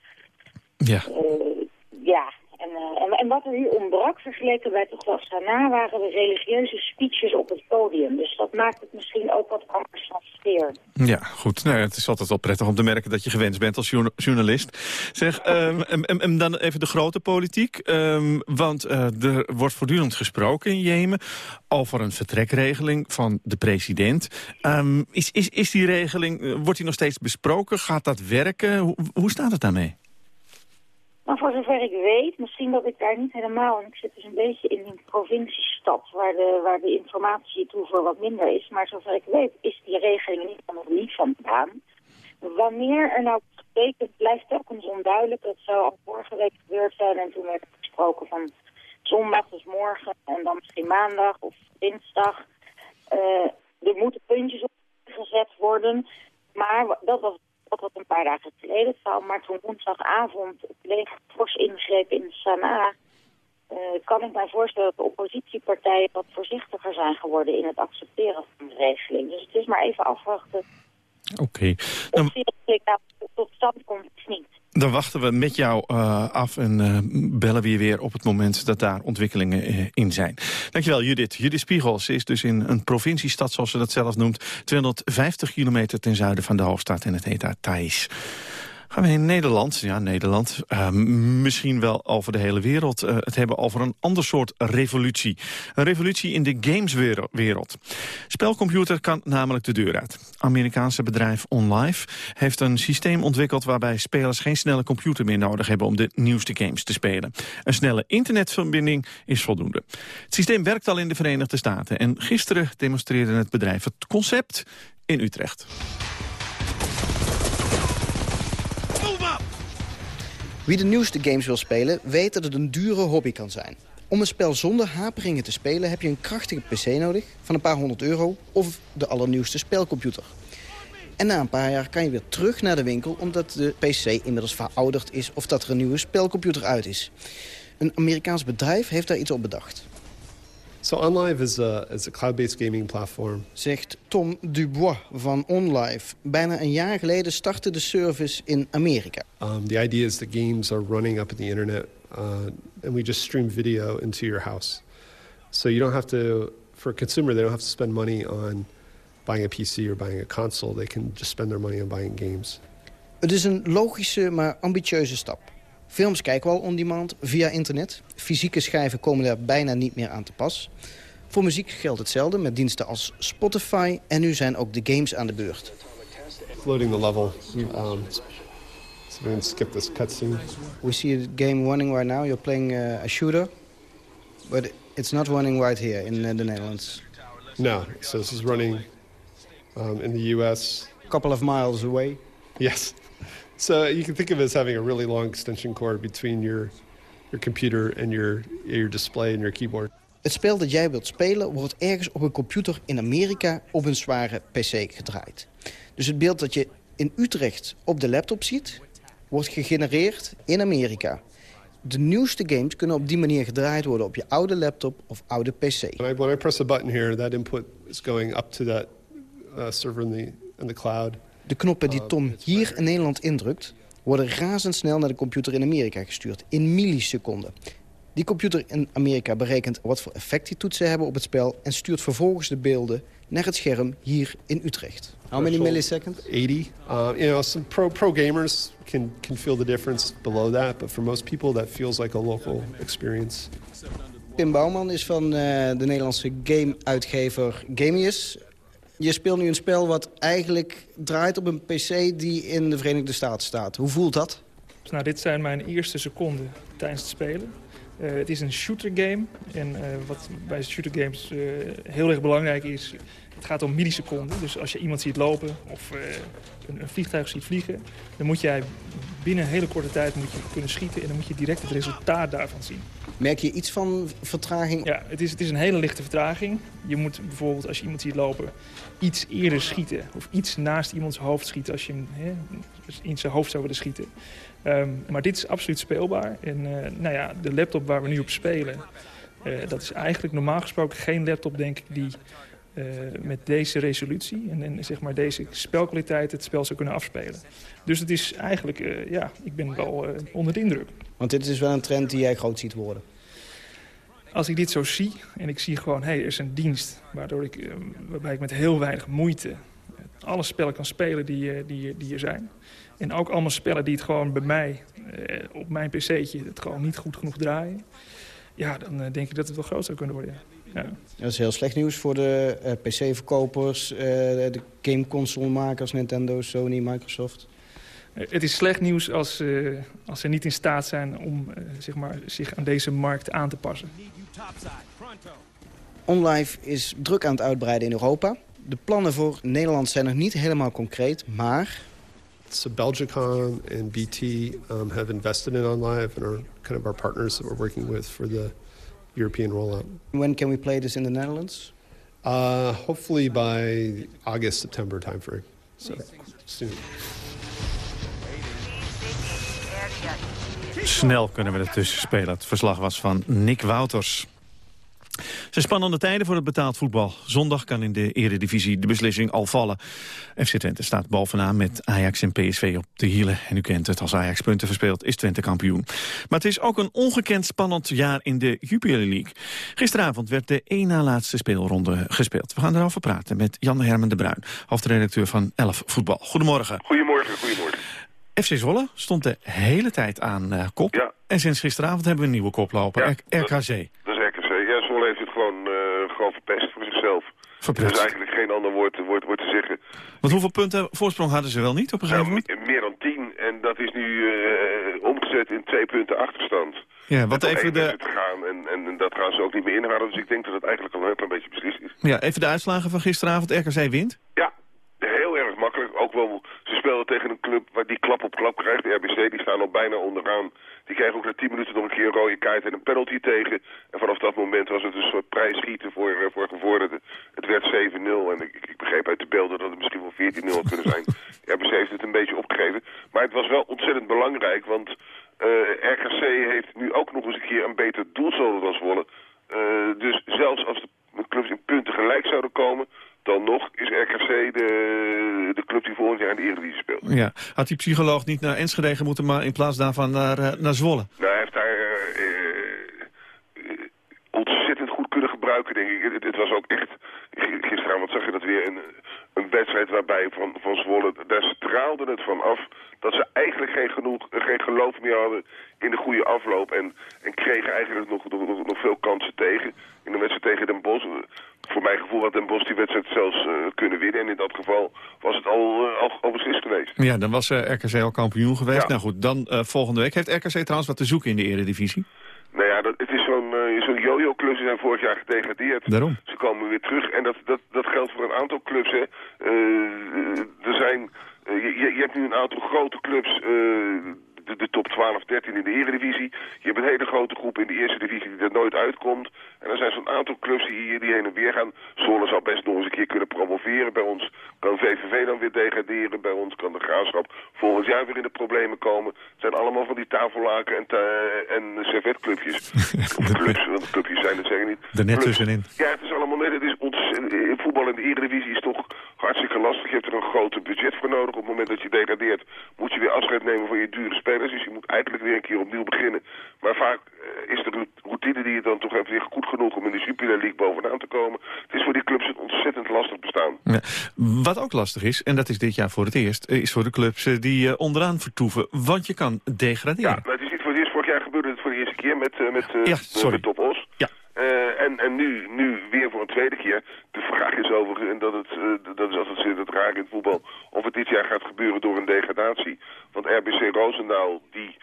Ja. Uh, ja, En, uh, en, en, wat er hier ontbrak vergeleken bij wel Sana waren de religieuze speeches op het podium. Dus dat maakt het misschien ook wat anders sfeer. Ja, goed. Nou, het is altijd wel prettig om te merken dat je gewenst bent als journalist. Zeg, um, en, dan even de grote politiek. Um, want uh, er wordt voortdurend gesproken in Jemen over een vertrekregeling van de president. Um, is, is, is die regeling, uh, wordt die nog steeds besproken? Gaat dat werken? Hoe staat het daarmee? Maar voor zover ik weet, misschien dat ik daar niet helemaal... en ik zit dus een beetje in een provinciestad... waar de, waar de informatie toevoer wat minder is. Maar zover ik weet is die regeling niet, nog niet van baan. Wanneer er nou getekend blijft telkens onduidelijk. Dat zou al vorige week gebeurd zijn. En toen werd gesproken van zondag, dus morgen. En dan misschien maandag of dinsdag. Uh, er moeten puntjes op gezet worden. Maar dat was dat was een paar dagen geleden verhaal. Maar toen woensdagavond het leger fors ingreep in Sanaa... Uh, kan ik mij voorstellen dat de oppositiepartijen wat voorzichtiger zijn geworden in het accepteren van de regeling. Dus het is maar even afwachten. Oké. Okay. Dan... Of die tot stand komt, is niet. Dan wachten we met jou uh, af en uh, bellen we je weer op het moment dat daar ontwikkelingen uh, in zijn. Dankjewel Judith. Judith Spiegels is dus in een provinciestad, zoals ze dat zelf noemt... 250 kilometer ten zuiden van de hoofdstad en het heet daar Thais. Gaan we in Nederland, ja Nederland, uh, misschien wel over de hele wereld... Uh, het hebben over een ander soort revolutie. Een revolutie in de gameswereld. Spelcomputer kan namelijk de deur uit. Amerikaanse bedrijf OnLive heeft een systeem ontwikkeld... waarbij spelers geen snelle computer meer nodig hebben... om de nieuwste games te spelen. Een snelle internetverbinding is voldoende. Het systeem werkt al in de Verenigde Staten... en gisteren demonstreerde het bedrijf het concept in Utrecht. Wie de nieuwste games wil spelen, weet dat het een dure hobby kan zijn. Om een spel zonder haperingen te spelen heb je een krachtige pc nodig... van een paar honderd euro of de allernieuwste spelcomputer. En na een paar jaar kan je weer terug naar de winkel... omdat de pc inmiddels verouderd is of dat er een nieuwe spelcomputer uit is. Een Amerikaans bedrijf heeft daar iets op bedacht. So OnLive is a, is a cloud-based gaming platform. Zegt Tom Dubois van OnLive. Bijna een jaar geleden startte de service in Amerika. Um, the idea is that games are running up at the internet uh, and we just stream video into your house. So you don't have to, for a consumer, they don't have to spend money on buying a PC or buying a console. They can just spend their money on buying games. Het is een logische, maar ambitieuze stap. Films kijken we al on demand via internet. Fysieke schijven komen daar bijna niet meer aan te pas. Voor muziek geldt hetzelfde met diensten als Spotify. En nu zijn ook de games aan de beurt. Loading the level. Um, so we skip this cutscene. We see the game running right now. You're playing uh, a shooter. But it's not running right here in uh, the Netherlands. No. So this is running um, in the U.S. A couple of miles away. Yes. So you can think of it as having a really long extension cord between your, your computer and your, your display and your keyboard. Het spel dat jij wilt spelen wordt ergens op een computer in Amerika op een zware pc gedraaid. Dus het beeld dat je in Utrecht op de laptop ziet, wordt gegenereerd in Amerika. De nieuwste games kunnen op die manier gedraaid worden op je oude laptop of oude pc. When I, press a button here, that input is going up to that uh, server in the, in the cloud. De knoppen die Tom hier in Nederland indrukt... worden razendsnel naar de computer in Amerika gestuurd. In milliseconden. Die computer in Amerika berekent wat voor effect die toetsen hebben op het spel... en stuurt vervolgens de beelden naar het scherm hier in Utrecht. How many milliseconds? 80. Uh, you know, some pro, pro gamers can, can feel the difference below that. But for most people, that feels like a local experience. Pim Bouwman is van uh, de Nederlandse game-uitgever Gamius. Je speelt nu een spel wat eigenlijk draait op een pc die in de Verenigde Staten staat. Hoe voelt dat? Nou, dit zijn mijn eerste seconden tijdens het spelen. Uh, het is een shooter game. En uh, wat bij shooter games uh, heel erg belangrijk is... het gaat om milliseconden. Dus als je iemand ziet lopen of een, een, vliegtuig ziet vliegen... dan moet jij binnen een hele korte tijd moet je kunnen schieten... en dan moet je direct het resultaat daarvan zien. Merk je iets van vertraging? Ja, het is, het is een hele lichte vertraging. Je moet bijvoorbeeld, als je iemand ziet lopen, iets eerder schieten. Of iets naast iemands hoofd schieten als je hem hè, in zijn hoofd zou willen schieten. Um, maar dit is absoluut speelbaar. En uh, nou ja, de laptop waar we nu op spelen... Uh, dat is eigenlijk normaal gesproken geen laptop, denk ik, die eh, met deze resolutie en, en, zeg maar deze spelkwaliteit het spel zou kunnen afspelen. Dus het is eigenlijk, uh, ja, ik ben wel uh, onder de indruk. Want dit is wel een trend die jij groot ziet worden. Als ik dit zo zie en ik zie gewoon, hé, hey, er is een dienst... Waardoor ik, waarbij ik met heel weinig moeite alle spellen kan spelen die, die, die er zijn. En ook allemaal spellen die het gewoon bij mij, op mijn pc'tje, het gewoon niet goed genoeg draaien. Ja, dan denk ik dat het wel groot zou kunnen worden, ja. Ja. Dat is heel slecht nieuws voor de uh, PC-verkopers, uh, de gameconsolemakers, Nintendo, Sony, Microsoft. Het is slecht nieuws als, uh, als ze niet in staat zijn om zeg maar, zich aan deze markt aan te passen. OnLive is druk aan het uitbreiden in Europa. De plannen voor Nederland zijn nog niet helemaal concreet, maar... So Belgicon and BT um, have invested in OnLive and are kind of our partners that we're working with for the European rollout. When can we play this in the Netherlands? Uh, hopefully by August, September timeframe. So soon. Snel kunnen we ertussen spelen. Het verslag was van Nick Wouters. Zijn spannende tijden voor het betaald voetbal. Zondag kan in de eredivisie de beslissing al vallen. FC Twente staat bovenaan met Ajax en PSV op de hielen. En u kent het, als Ajax punten verspeelt is Twente kampioen. Maar het is ook een ongekend spannend jaar in de Jupiler League. Gisteravond werd de één na laatste speelronde gespeeld. We gaan erover praten met Jan Hermen de Bruin, hoofdredacteur van Elf Voetbal. Goedemorgen. Goedemorgen, goedemorgen. FC Zwolle stond de hele tijd aan uh, kop. Ja. En sinds gisteravond hebben we een nieuwe koploper, ja, RKC. Dat, dat is RKC. Ja, Zwolle heeft het gewoon, uh, gewoon verpest voor zichzelf. Verpest. Er is eigenlijk geen ander woord, woord, woord te zeggen. Want hoeveel punten voorsprong hadden ze wel niet op een gegeven moment? Nou, meer dan tien. En dat is nu uh, omgezet in twee punten achterstand. Ja, wat even de... Te gaan en, en, en, dat gaan ze ook niet meer inhalen. Dus ik denk dat het eigenlijk al een beetje beslist is. Ja, even de uitslagen van gisteravond. RKC wint? Ja, heel erg makkelijk. Ook wel, ze spelen tegen een club waar die klap op klap krijgt. De RBC, die staan al bijna onderaan. Die krijgen ook na 10 minuten nog een keer een rode kaart en een penalty tegen. En vanaf dat moment was het een soort prijsschieten voor, uh, voor gevorderden. Het werd 7-0 en ik, ik, begreep uit de beelden dat het misschien wel 14-0 had kunnen zijn. RBC heeft het een beetje opgegeven. Maar het was wel ontzettend belangrijk, want uh, RKC heeft nu ook nog eens een keer een beter doelsaldo dan Zwolle. Uh, dus zelfs als de clubs in punten gelijk zouden komen dan nog is RKC de, de club die volgend jaar in de Eredivisie speelt. Ja. Had die psycholoog niet naar Enschede moeten, maar in plaats daarvan naar, uh, naar Zwolle? Nou, hij heeft daar uh, ontzettend goed kunnen gebruiken, denk ik. Het, het, was ook echt, gisteravond zag je dat weer, een, een wedstrijd waarbij van, van Zwolle, daar straalde het van af dat ze eigenlijk geen, genoeg, geen geloof meer hadden in de goede afloop. En, en kregen eigenlijk nog, nog, veel kansen tegen. In de wedstrijd tegen Den Bosch voor mijn gevoel had Den Bosch die wedstrijd zelfs uh, kunnen winnen. En in dat geval was het al, uh, al, al beslist geweest. Ja, dan was uh, RKC al kampioen geweest. Ja. Nou goed, dan volgende week. Heeft RKC trouwens wat te zoeken in de eredivisie? Nou ja, dat, het is zo'n zo'n yo-yo-club. Ze zijn vorig jaar gedegradeerd. Daarom. Ze komen weer terug. En dat, dat, dat geldt voor een aantal clubs. Hè. er zijn... Je, je, hebt nu een aantal grote clubs de, de, top 12, 13 in de Eredivisie. Je hebt een hele grote groep in de Eerste Divisie die er nooit uitkomt. En er zijn zo'n aantal clubs die, die heen en weer gaan. Zwolle zou best nog eens een keer kunnen promoveren. Bij ons kan VVV dan weer degraderen. Bij ons kan de Graafschap volgend jaar weer in de problemen komen. Het zijn allemaal van die tafellaken en, en servetclubjes. of clubs, want clubjes zijn het zeggen niet. Er net tussenin. Ja, het is allemaal net. Het is ontzettend, voetbal in de Eredivisie is toch hartstikke lastig. Je hebt er een grote budget voor nodig. Op het moment dat je degradeert moet je weer afscheid nemen van je dure spelers. Dus je moet eigenlijk weer een keer opnieuw beginnen. Maar vaak uh, is de routine die je dan toch hebt weer goed genoeg om in de Jupiler League bovenaan te komen. Het is voor die clubs een ontzettend lastig bestaan. Ja. Wat ook lastig is, en dat is dit jaar voor het eerst, is voor de clubs die uh, onderaan vertoeven. Want je kan degraderen. Ja, maar het is niet voor het eerst. Vorig jaar gebeurde het voor de eerste keer met, met, ja, sorry. met Top Os. Ja. Uh, en en nu, nu weer voor een tweede keer. De vraag is over, en dat, het, uh, dat is altijd zit het raar in het voetbal, of het dit jaar gaat gebeuren door een degradatie. Want RBC Roosendaal, die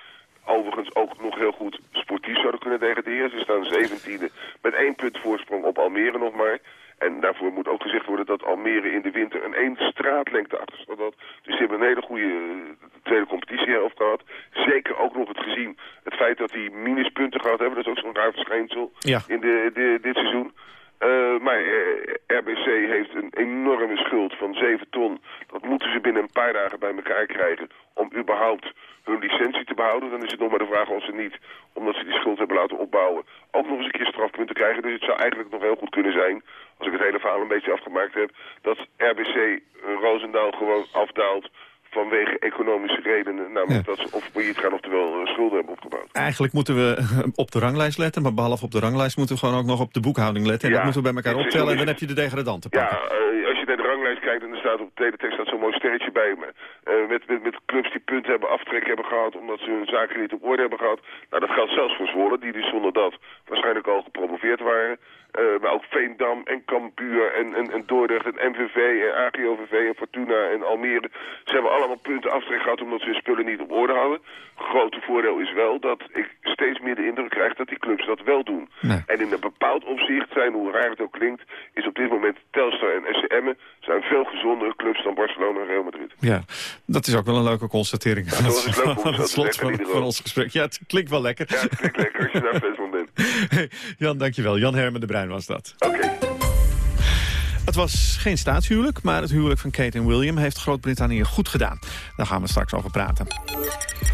overigens ook nog heel goed sportief zouden kunnen degraderen. Ze staan 17e met één punt voorsprong op Almere nog maar. En daarvoor moet ook gezegd worden dat Almere in de winter een één straatlengte achterstand had. Dus ze hebben een hele goede uh, tweede competitiehelft gehad. Zeker ook nog het gezien het feit dat die minuspunten gehad hebben. Dat is ook zo'n raar verschijnsel ja. in de, de, dit seizoen. Uh, maar uh, RBC heeft een enorme schuld van 7 ton. Dat moeten ze binnen een paar dagen bij elkaar krijgen om überhaupt hun licentie te behouden. Dan is het nog maar de vraag of ze niet, omdat ze die schuld hebben laten opbouwen, ook nog eens een keer strafpunten krijgen. Dus het zou eigenlijk nog heel goed kunnen zijn, als ik het hele verhaal een beetje afgemaakt heb, dat RBC Roosendaal gewoon afdaalt vanwege economische redenen. Namelijk dat ze of failliet gaan oftewel uh, schulden hebben opgebouwd. Eigenlijk moeten we op de ranglijst letten, maar behalve op de ranglijst moeten we gewoon ook nog op de boekhouding letten. En Ja, dat moeten we bij elkaar optellen en dan heb je de degradanten pakken. Ja, eh, als je naar de ranglijst kijkt en er staat op de teletext staat zo'n mooi sterretje bij me. Eh, met, met, met clubs die punten hebben, aftrek hebben gehad omdat ze hun zaken niet op orde hebben gehad. Nou, dat geldt zelfs voor Zwolle, die dus zonder dat waarschijnlijk al gepromoveerd waren. Eh, maar ook Veendam en Cambuur en, en, en Dordrecht en MVV en AGOVV en Fortuna en Almere. Ze hebben allemaal punten aftrek gehad omdat ze hun spullen niet op orde hadden. Grote voordeel is wel dat ik steeds meer de indruk krijg dat die clubs dat wel doen. En in een bepaald opzicht zijn, hoe raar het ook klinkt, is op dit moment Telstar en SCM zijn veel gezondere clubs dan Barcelona en Real Madrid. Ja, dat is ook wel een leuke constatering. dat is leuk om het slot van, ons gesprek. Ja, het klinkt wel lekker. Ja, het klinkt lekker als je daar fan van bent. Jan, dankjewel. Jan Hermen de Bruin was dat. Het was geen staatshuwelijk, maar het huwelijk van Kate en William heeft Groot-Brittannië goed gedaan. Daar gaan we straks over praten.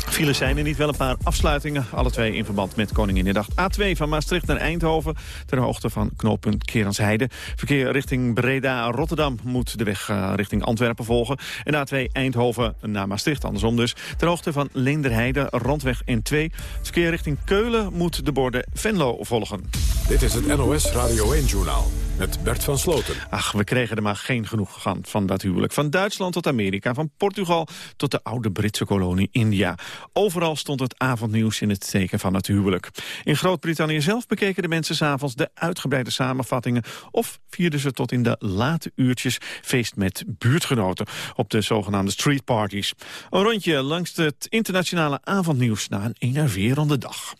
Files zijn er niet, wel een paar afsluitingen. Alle twee in verband met Koninginnedag. A2 van Maastricht naar Eindhoven, ter hoogte van knooppunt Kerensheide. Verkeer richting Breda-Rotterdam moet de weg eh, richting Antwerpen volgen. En A2 Eindhoven naar Maastricht, andersom dus. Ter hoogte van Leenderheide, Randweg N2. Het verkeer richting Keulen moet de borden Venlo volgen. Dit is het NOS Radio 1-journaal met Bert van Sloten. We kregen er maar geen genoeg van, van dat huwelijk. Van Duitsland tot Amerika, van Portugal tot de oude Britse kolonie India. Overal stond het avondnieuws in het teken van het huwelijk. In Groot-Brittannië zelf bekeken de mensen s'avonds de uitgebreide samenvattingen... of vierden ze tot in de late uurtjes feest met buurtgenoten... op de zogenaamde street parties. Een rondje langs het internationale avondnieuws na een enerverende dag.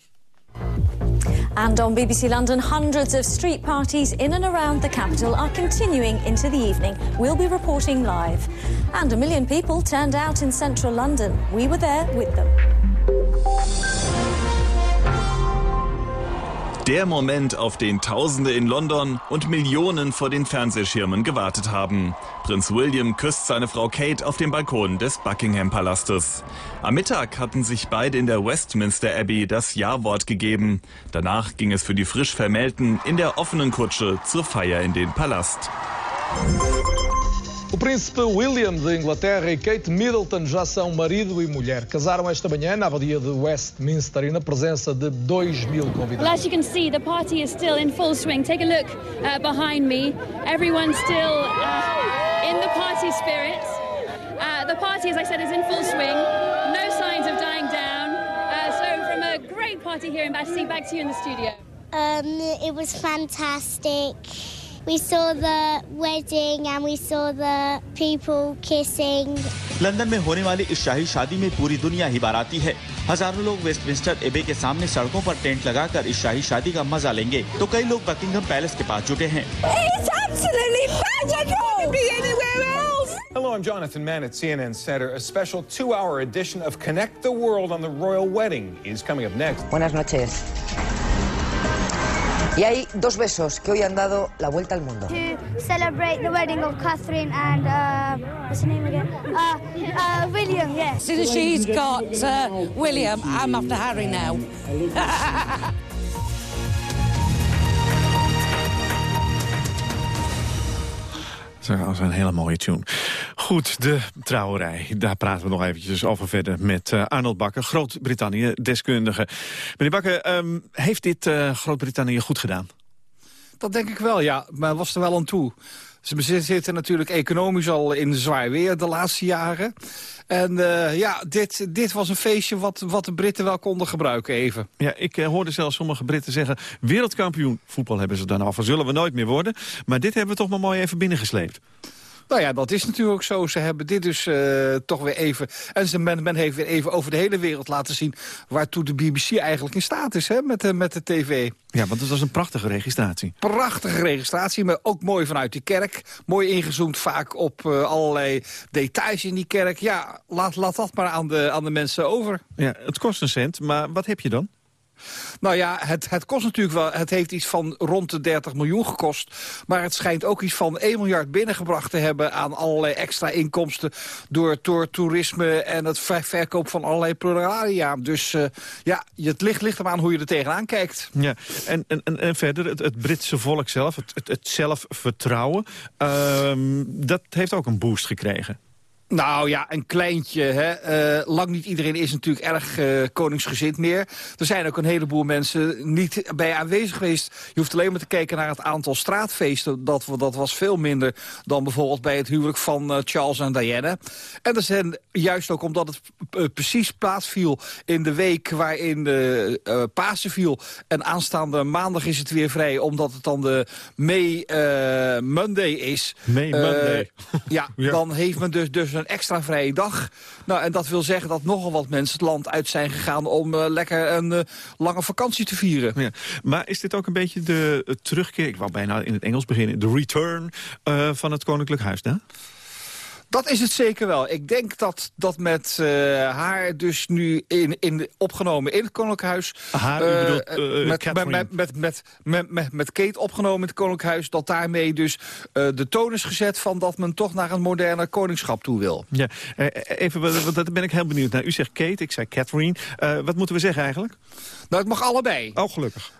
And on BBC London, hundreds of street parties in and around the capital are continuing into the evening. We'll be reporting live. And a million people turned out in central London. We were there with them. Der Moment, auf den Tausende in London und Millionen vor den Fernsehschirmen gewartet haben. Prinz William küsst seine Frau Kate auf dem Balkon des Buckingham-Palastes. Am Mittag hatten sich beide in der Westminster Abbey das Ja-Wort gegeben. Danach ging es für die frisch Vermählten in der offenen Kutsche zur Feier in den Palast. O príncipe William de Inglaterra e Kate Middleton já são marido e mulher. Casaram esta manhã na abadia de Westminster e na presença de 2 mil Well, convidados. as you can see, the party is still in full swing. Take a look uh, behind me. Everyone's still uh, in the party spirit. Uh, the party, as I said, is in full swing. No signs of dying down. Uh, so, from a great party here in Battersea, back to you in the studio. Um, it was fantastic. We saw the wedding and we saw the people kissing. London में होने वाली इस शाही शादी में पूरी दुनिया ही बाराती है हज़ारों लोग वेस्टमिंस्टर एबे के सामने सड़कों पर टेंट लगाकर इस शाही शादी का मज़ा लेंगे तो कई लोग बकिंगम पैलेस के पास जुटे हैं It's absolutely magical! be anywhere else! Hello, I'm Jonathan Mann at CNN Center. A special two hour edition of Connect the World on the Royal Wedding is coming up next. Buenas noches. Y hay dos besos que hoy han dado la vuelta al mundo. To celebrate the wedding of Catherine and, uh, what's her name again? Uh, uh, William, yes. As she's got uh, William, I'm after Harry now. Dat is een hele mooie tune. Goed, de trouwerij. Daar praten we nog eventjes over verder met eh, Arnold Bakker, Groot-Brittannië-deskundige. Meneer Bakker, ehm, heeft dit eh, Groot-Brittannië goed gedaan? Dat denk ik wel, ja. Maar was er wel aan toe. Ze zitten natuurlijk economisch al in zwaar weer de laatste jaren. En eh, ja, dit, dit was een feestje wat, wat de Britten wel konden gebruiken even. Ja, ik eh, hoorde zelfs sommige Britten zeggen... wereldkampioen voetbal hebben ze dan al van zullen we nooit meer worden. Maar dit hebben we toch maar mooi even binnengesleept. Nou ja, dat is natuurlijk zo. Ze hebben dit dus eh, toch weer even... En ze, men, men heeft weer even over de hele wereld laten zien... waartoe de BBC eigenlijk in staat is hè, met, de, met de tv. Ja, want het was een prachtige registratie. Prachtige registratie, maar ook mooi vanuit die kerk. Mooi ingezoomd vaak op eh, allerlei details in die kerk. Ja, laat, laat dat maar aan de, aan de mensen over. Ja, het kost een cent, maar wat heb je dan? Nou ja, het, het kost natuurlijk wel... Het heeft iets van rond de 30 miljoen gekost. Maar het schijnt ook iets van 1 miljard binnengebracht te hebben... aan allerlei extra inkomsten door, door toerisme... en het verkoop van allerlei pluralia. Dus uh, ja, het ligt, ligt aan hoe je er tegenaan kijkt. Ja, en, en, en verder, het, het Britse volk zelf, het, het, zelfvertrouwen... Uh, dat heeft ook een boost gekregen. Nou ja, een kleintje. Hè. Uh, lang niet iedereen is natuurlijk erg uh, koningsgezind meer. Er zijn ook een heleboel mensen niet bij aanwezig geweest. Je hoeft alleen maar te kijken naar het aantal straatfeesten. Dat, dat was veel minder dan bijvoorbeeld bij het huwelijk van uh, Charles en Diana. En er zijn juist ook omdat het precies plaatsviel in de week waarin de Pasen viel. En aanstaande maandag is het weer vrij, omdat het dan de May Monday is. May Monday. ja, ja, dan heeft men dus, dus een extra vrije dag. Nou, en dat wil zeggen dat nogal wat mensen het land uit zijn gegaan... om uh, lekker een uh, lange vakantie te vieren. Maar is dit ook een beetje de terugkeer... ik wou bijna in het Engels beginnen... de return uh, van het Koninklijk Huis, hè? Dat is het zeker wel. Ik denk dat dat met uh, haar dus nu in, in, opgenomen in het Koninklijk Huis... Haar, uh, bedoelt, uh, met, met, met, met, met, met, met Kate opgenomen in het Koninklijk Huis... dat daarmee dus de toon is gezet van dat men toch naar een moderne koningschap toe wil. Ja, even, want daar ben ik heel benieuwd naar. U zegt Kate, ik zei Catherine. wat moeten we zeggen eigenlijk? Nou, het mag allebei. Oh, gelukkig.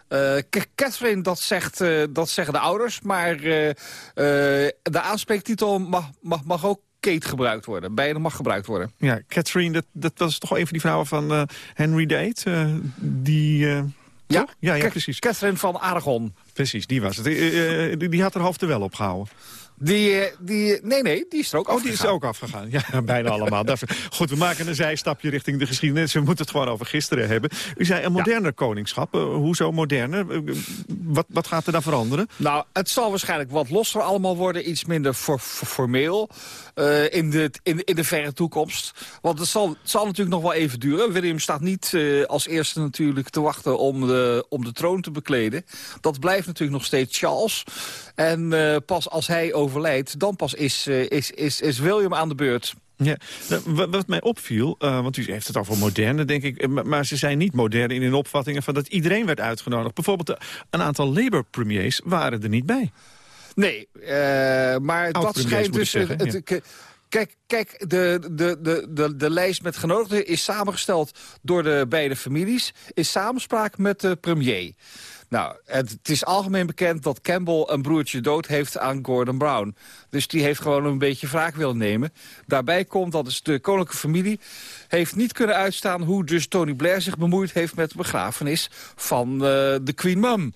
Catherine, dat, zegt, dat zeggen de ouders, maar de aanspreektitel mag, mag, mag ook Kate gebruikt worden. Beide mag gebruikt worden. Ja, Catherine, dat, dat was toch wel een van die vrouwen van uh, Henry Date? Uh, die... Uh, ja, ja, ja, precies. Catherine van Aragon. Precies, die was het. Die, die had haar hoofd er wel opgehouden. Die, die, nee, nee, die is er ook Oh, die is ook afgegaan. Ja, bijna allemaal. Goed, we maken een zijstapje richting de geschiedenis. We moeten het gewoon over gisteren hebben. U zei een moderner ja. koningschap. Uh, hoezo moderner? Uh, wat, wat gaat er dan veranderen? Nou, het zal waarschijnlijk wat losser allemaal worden. Iets minder for, for, formeel. Uh, in, de, in, in de verre toekomst. Want het zal, het zal natuurlijk nog wel even duren. William staat niet als eerste natuurlijk te wachten om de, om de troon te bekleden. Dat blijft natuurlijk nog steeds Charles. En uh, pas als hij overlijdt, dan pas is, uh, is, is, is William aan de beurt. Ja, wat mij opviel, uh, want u heeft het over moderne, denk ik... maar ze zijn niet modern in hun opvattingen van dat iedereen werd uitgenodigd. Bijvoorbeeld een aantal Labour-premiers waren er niet bij. Nee, maar dat schijnt dus... Zeggen, het, ja. Kijk, kijk de, de, de, de, de lijst met genodigden is samengesteld door de beide families... in samenspraak met de premier. Nou, het, het, is algemeen bekend dat Campbell een broertje dood heeft aan Gordon Brown. Dus die heeft gewoon een beetje wraak willen nemen. Daarbij komt dat dus de koninklijke familie heeft niet kunnen uitstaan... hoe dus Tony Blair zich bemoeid heeft met de begrafenis van uh, de Queen Mum.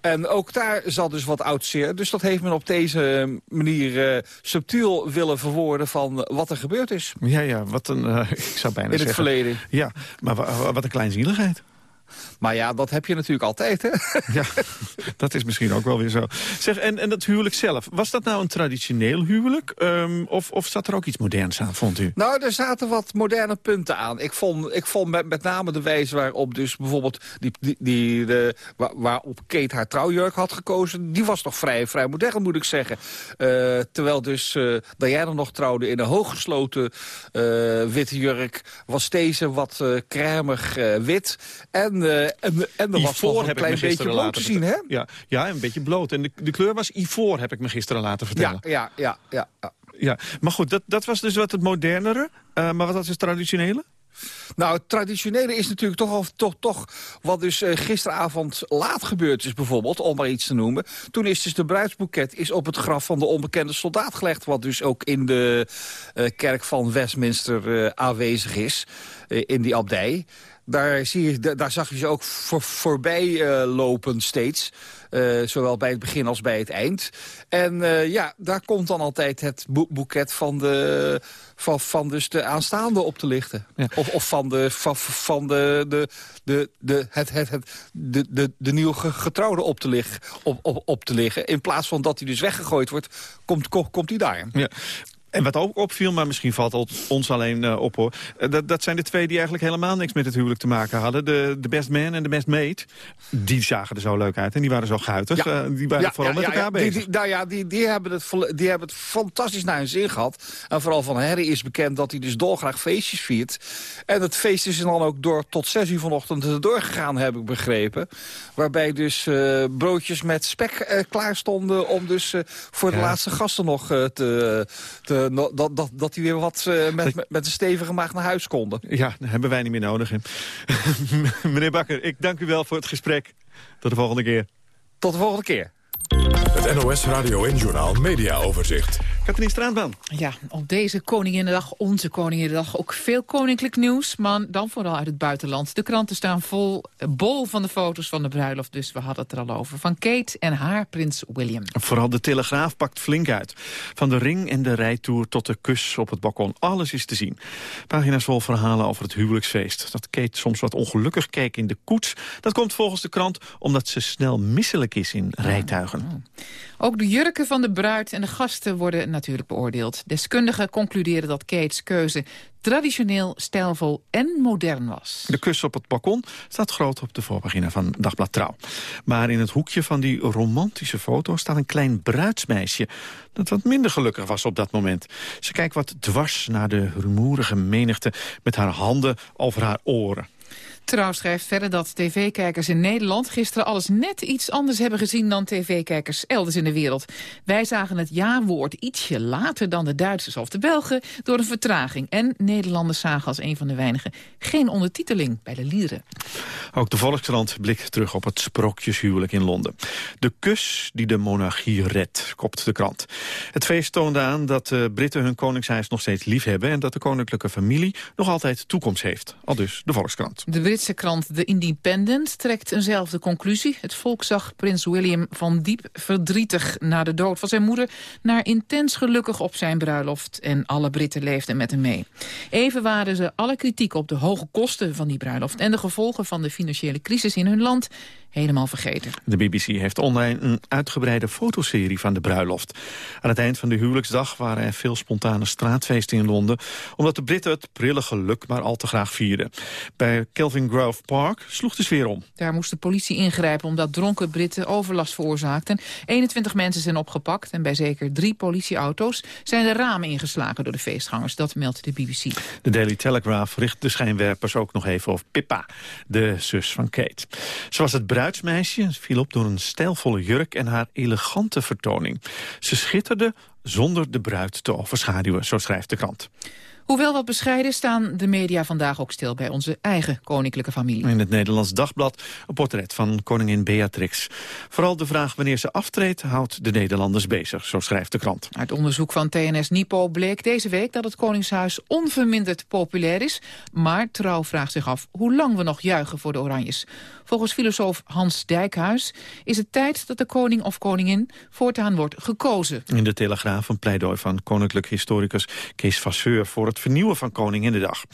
En ook daar zat dus wat oud zeer. Dus dat heeft men op deze manier uh, subtiel willen verwoorden van wat er gebeurd is. Ja, ja, wat een, uh, ik zou bijna In zeggen... het verleden. Ja, maar wat een kleinzieligheid. Maar ja, dat heb je natuurlijk altijd, hè? Ja, dat is misschien ook wel weer zo. Zeg, en, en dat huwelijk zelf, was dat nou een traditioneel huwelijk? Um, of, of zat er ook iets moderns aan, vond u? Nou, er zaten wat moderne punten aan. Ik vond, ik vond met, met name de wijze waarop dus bijvoorbeeld... Die, die, die, de, waar, waarop Kate haar trouwjurk had gekozen... die was toch vrij, vrij modern, moet ik zeggen. Uh, terwijl dus uh, Diana nog trouwde in een hooggesloten uh, witte jurk... was deze wat crèmig wit... En uh, en, en er was nog een klein beetje bloot te zien, hè? Ja, ja, een beetje bloot. En de, de kleur was ivoor, heb ik me gisteren laten vertellen. Ja, ja, ja. ja, ja. Maar goed, dat, dat was dus wat het modernere. Uh, maar wat was het traditionele? Nou, het traditionele is natuurlijk toch, toch, toch wat dus uh, gisteravond laat gebeurd is bijvoorbeeld, om maar iets te noemen. Toen is dus de bruidsboeket is op het graf van de onbekende soldaat gelegd, wat dus ook in de uh, kerk van Westminster uh, aanwezig is, in die abdij. Daar, zie je, daar zag je ze ook voor, voorbij uh, lopen steeds. Uh, zowel bij het begin als bij het eind. En uh, ja, daar komt dan altijd het boeket van de, van, van dus de aanstaande op te lichten. Ja. Of, of van de, van, van de, de, de, de, het, het, het, de, de, de nieuwe getrouwde op te, liggen, op, op, op te liggen. In plaats van dat hij dus weggegooid wordt, komt, komt hij daar. Ja. En wat ook opviel, maar misschien valt het ons alleen uh, op hoor. Uh, dat, dat zijn de twee die eigenlijk helemaal niks met het huwelijk te maken hadden. De, de best man en de best mate. Die zagen er zo leuk uit en die waren zo guitig. Ja. Uh, die waren ja, vooral ja, met elkaar bezig. Die, die, nou ja, die, die, hebben het, die hebben het fantastisch naar hun zin gehad. En vooral van Harry is bekend dat hij dus dolgraag feestjes viert. En het feest is dan ook door tot zes uur vanochtend doorgegaan, heb ik begrepen. Waarbij dus broodjes met spek klaar stonden om dus voor de laatste gasten nog te, te, dat, dat, dat die weer wat uh, met, met, met een stevige maag naar huis konden. Ja, dat hebben wij niet meer nodig. Meneer Bakker, ik dank u wel voor het gesprek. Tot de volgende keer. Tot de volgende keer. Het NOS Radio en Journaal Media Overzicht. Katrien Straatman. Ja, op deze Koninginnedag, onze Koninginnedag, ook veel koninklijk nieuws. Maar dan vooral uit het buitenland. De kranten staan vol, bol van de foto's van de bruiloft. Dus we hadden het er al over. Van Kate en haar prins William. Vooral de Telegraaf pakt flink uit. Van de ring en de rijtour tot de kus op het balkon. Alles is te zien. Pagina's vol verhalen over het huwelijksfeest. Dat Kate soms wat ongelukkig keek in de koets. Dat komt volgens de krant omdat ze snel misselijk is in rijtuigen. Ook de jurken van de bruid en de gasten worden natuurlijk beoordeeld. Deskundigen concluderen dat Kate's keuze traditioneel, stijlvol en modern was. De kus op het balkon staat groot op de voorpagina van Dagblad Trouw. Maar in het hoekje van die romantische foto staat een klein bruidsmeisje... dat wat minder gelukkig was op dat moment. Ze kijkt wat dwars naar de rumoerige menigte... met haar handen over haar oren. Trouw schrijft verder dat tv-kijkers in Nederland gisteren alles net iets anders hebben gezien dan tv-kijkers elders in de wereld. Wij zagen het ja-woord ietsje later dan de Duitsers of de Belgen door een vertraging. En Nederlanders zagen als een van de weinigen geen ondertiteling bij de lieren. Ook de Volkskrant blikt terug op het sprookjeshuwelijk in Londen. De kus die de monarchie redt, kopt de krant. Het feest toonde aan dat de Britten hun koningshuis nog steeds lief hebben... en dat de koninklijke familie nog altijd toekomst heeft. Al dus de Volkskrant. De Britse krant The Independent trekt eenzelfde conclusie. Het volk zag prins William van diep verdrietig na de dood van zijn moeder... naar intens gelukkig op zijn bruiloft. En alle Britten leefden met hem mee. Even waren ze alle kritiek op de hoge kosten van die bruiloft... en de gevolgen van de financiële crisis in hun land helemaal vergeten. De BBC heeft online een uitgebreide fotoserie van de bruiloft. Aan het eind van de huwelijksdag waren er veel spontane straatfeesten in Londen... omdat de Britten het prille geluk maar al te graag vierden. Bij Kelvin Grove Park sloeg de sfeer om. Daar moest de politie ingrijpen omdat dronken Britten overlast veroorzaakten. 21 mensen zijn opgepakt en bij zeker drie politieauto's... zijn de ramen ingeslagen door de feestgangers. Dat meldt de BBC. De Daily Telegraph richt de schijnwerpers ook nog even op Pippa, de zus van Kate. Zoals het bruidsmeisje viel op door een stijlvolle jurk en haar elegante vertoning. Ze schitterde zonder de bruid te overschaduwen, zo schrijft de krant. Hoewel wat bescheiden staan de media vandaag ook stil bij onze eigen koninklijke familie. In het Nederlands Dagblad een portret van koningin Beatrix. Vooral de vraag wanneer ze aftreedt houdt de Nederlanders bezig, zo schrijft de krant. Uit onderzoek van TNS Nipo bleek deze week dat het Koningshuis onverminderd populair is. Maar Trouw vraagt zich af hoe lang we nog juichen voor de Oranjes. Volgens filosoof Hans Dijkhuis is het tijd dat de koning of koningin voortaan wordt gekozen. In de Telegraaf een pleidooi van koninklijk historicus Kees Vasseur voor het vernieuwen van Koninginnedag.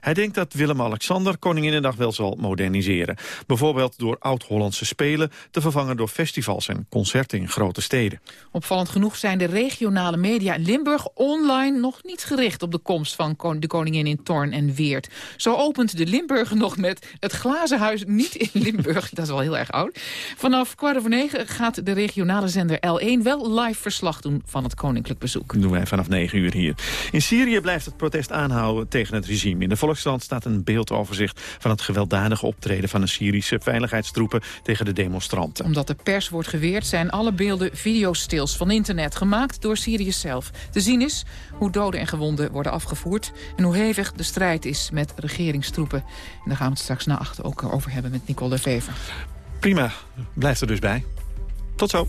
Hij denkt dat Willem-Alexander Koninginnedag wel zal moderniseren. Bijvoorbeeld door oud-Hollandse spelen te vervangen door festivals en concerten in grote steden. Opvallend genoeg zijn de regionale media in Limburg online nog niet gericht op de komst van de koningin in Torn en Weert. Zo opent de Limburger nog met het glazen huis niet in Limburg. Dat is wel heel erg oud. Vanaf kwart over negen gaat de regionale zender L1 wel live verslag doen van het koninklijk bezoek. Dat doen wij vanaf negen uur hier. In Syrië blijft het protest aanhouden tegen het regime. In de Volkskrant staat een beeldoverzicht van het gewelddadige optreden van de Syrische veiligheidstroepen tegen de demonstranten. Omdat de pers wordt geweerd zijn alle beelden videostils van internet gemaakt door Syrië zelf. Te zien is hoe doden en gewonden worden afgevoerd en hoe hevig de strijd is met regeringstroepen. En daar gaan we het straks na acht ook over hebben met Nicole de Vever. Prima, blijft er dus bij. Tot zo.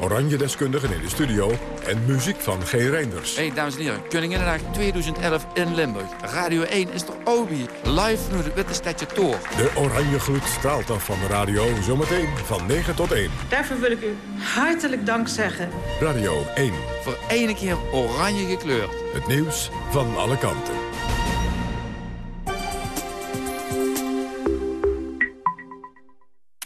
oranje deskundigen in de studio en muziek van G. Reinders. Hey, dames en heren, Koninginnedag 2011 in Limburg. Radio 1 is toch Obi, live nu het witte stadje Toor. De oranje gloed straalt af van de radio, zometeen van 9 tot 1. Daarvoor wil ik u hartelijk dank zeggen. Radio 1. Voor ene keer oranje gekleurd. Het nieuws van alle kanten.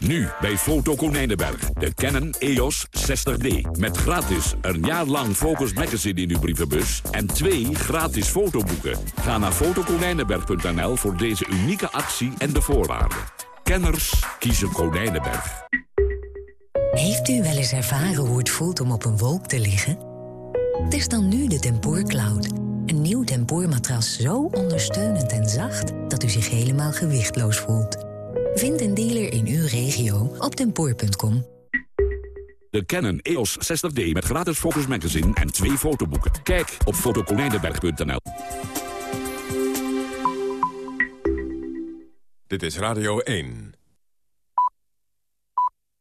Nu bij Foto Konijnenberg. De Canon EOS 60D. Met gratis een jaar lang Focus Magazine in uw brievenbus. En twee gratis fotoboeken. Ga naar fotokonijnenberg.nl voor deze unieke actie en de voorwaarden. Kenners kiezen Konijnenberg. Heeft u wel eens ervaren hoe het voelt om op een wolk te liggen? Test dan nu de Tempoor Cloud. Een nieuw tempoormatras zo ondersteunend en zacht... dat u zich helemaal gewichtloos voelt. Vind een dealer in uw regio op tempoor.com. De Canon EOS 60D met gratis Focus Magazine en twee fotoboeken. Kijk op fotokonijnenberg.nl. Dit is Radio 1.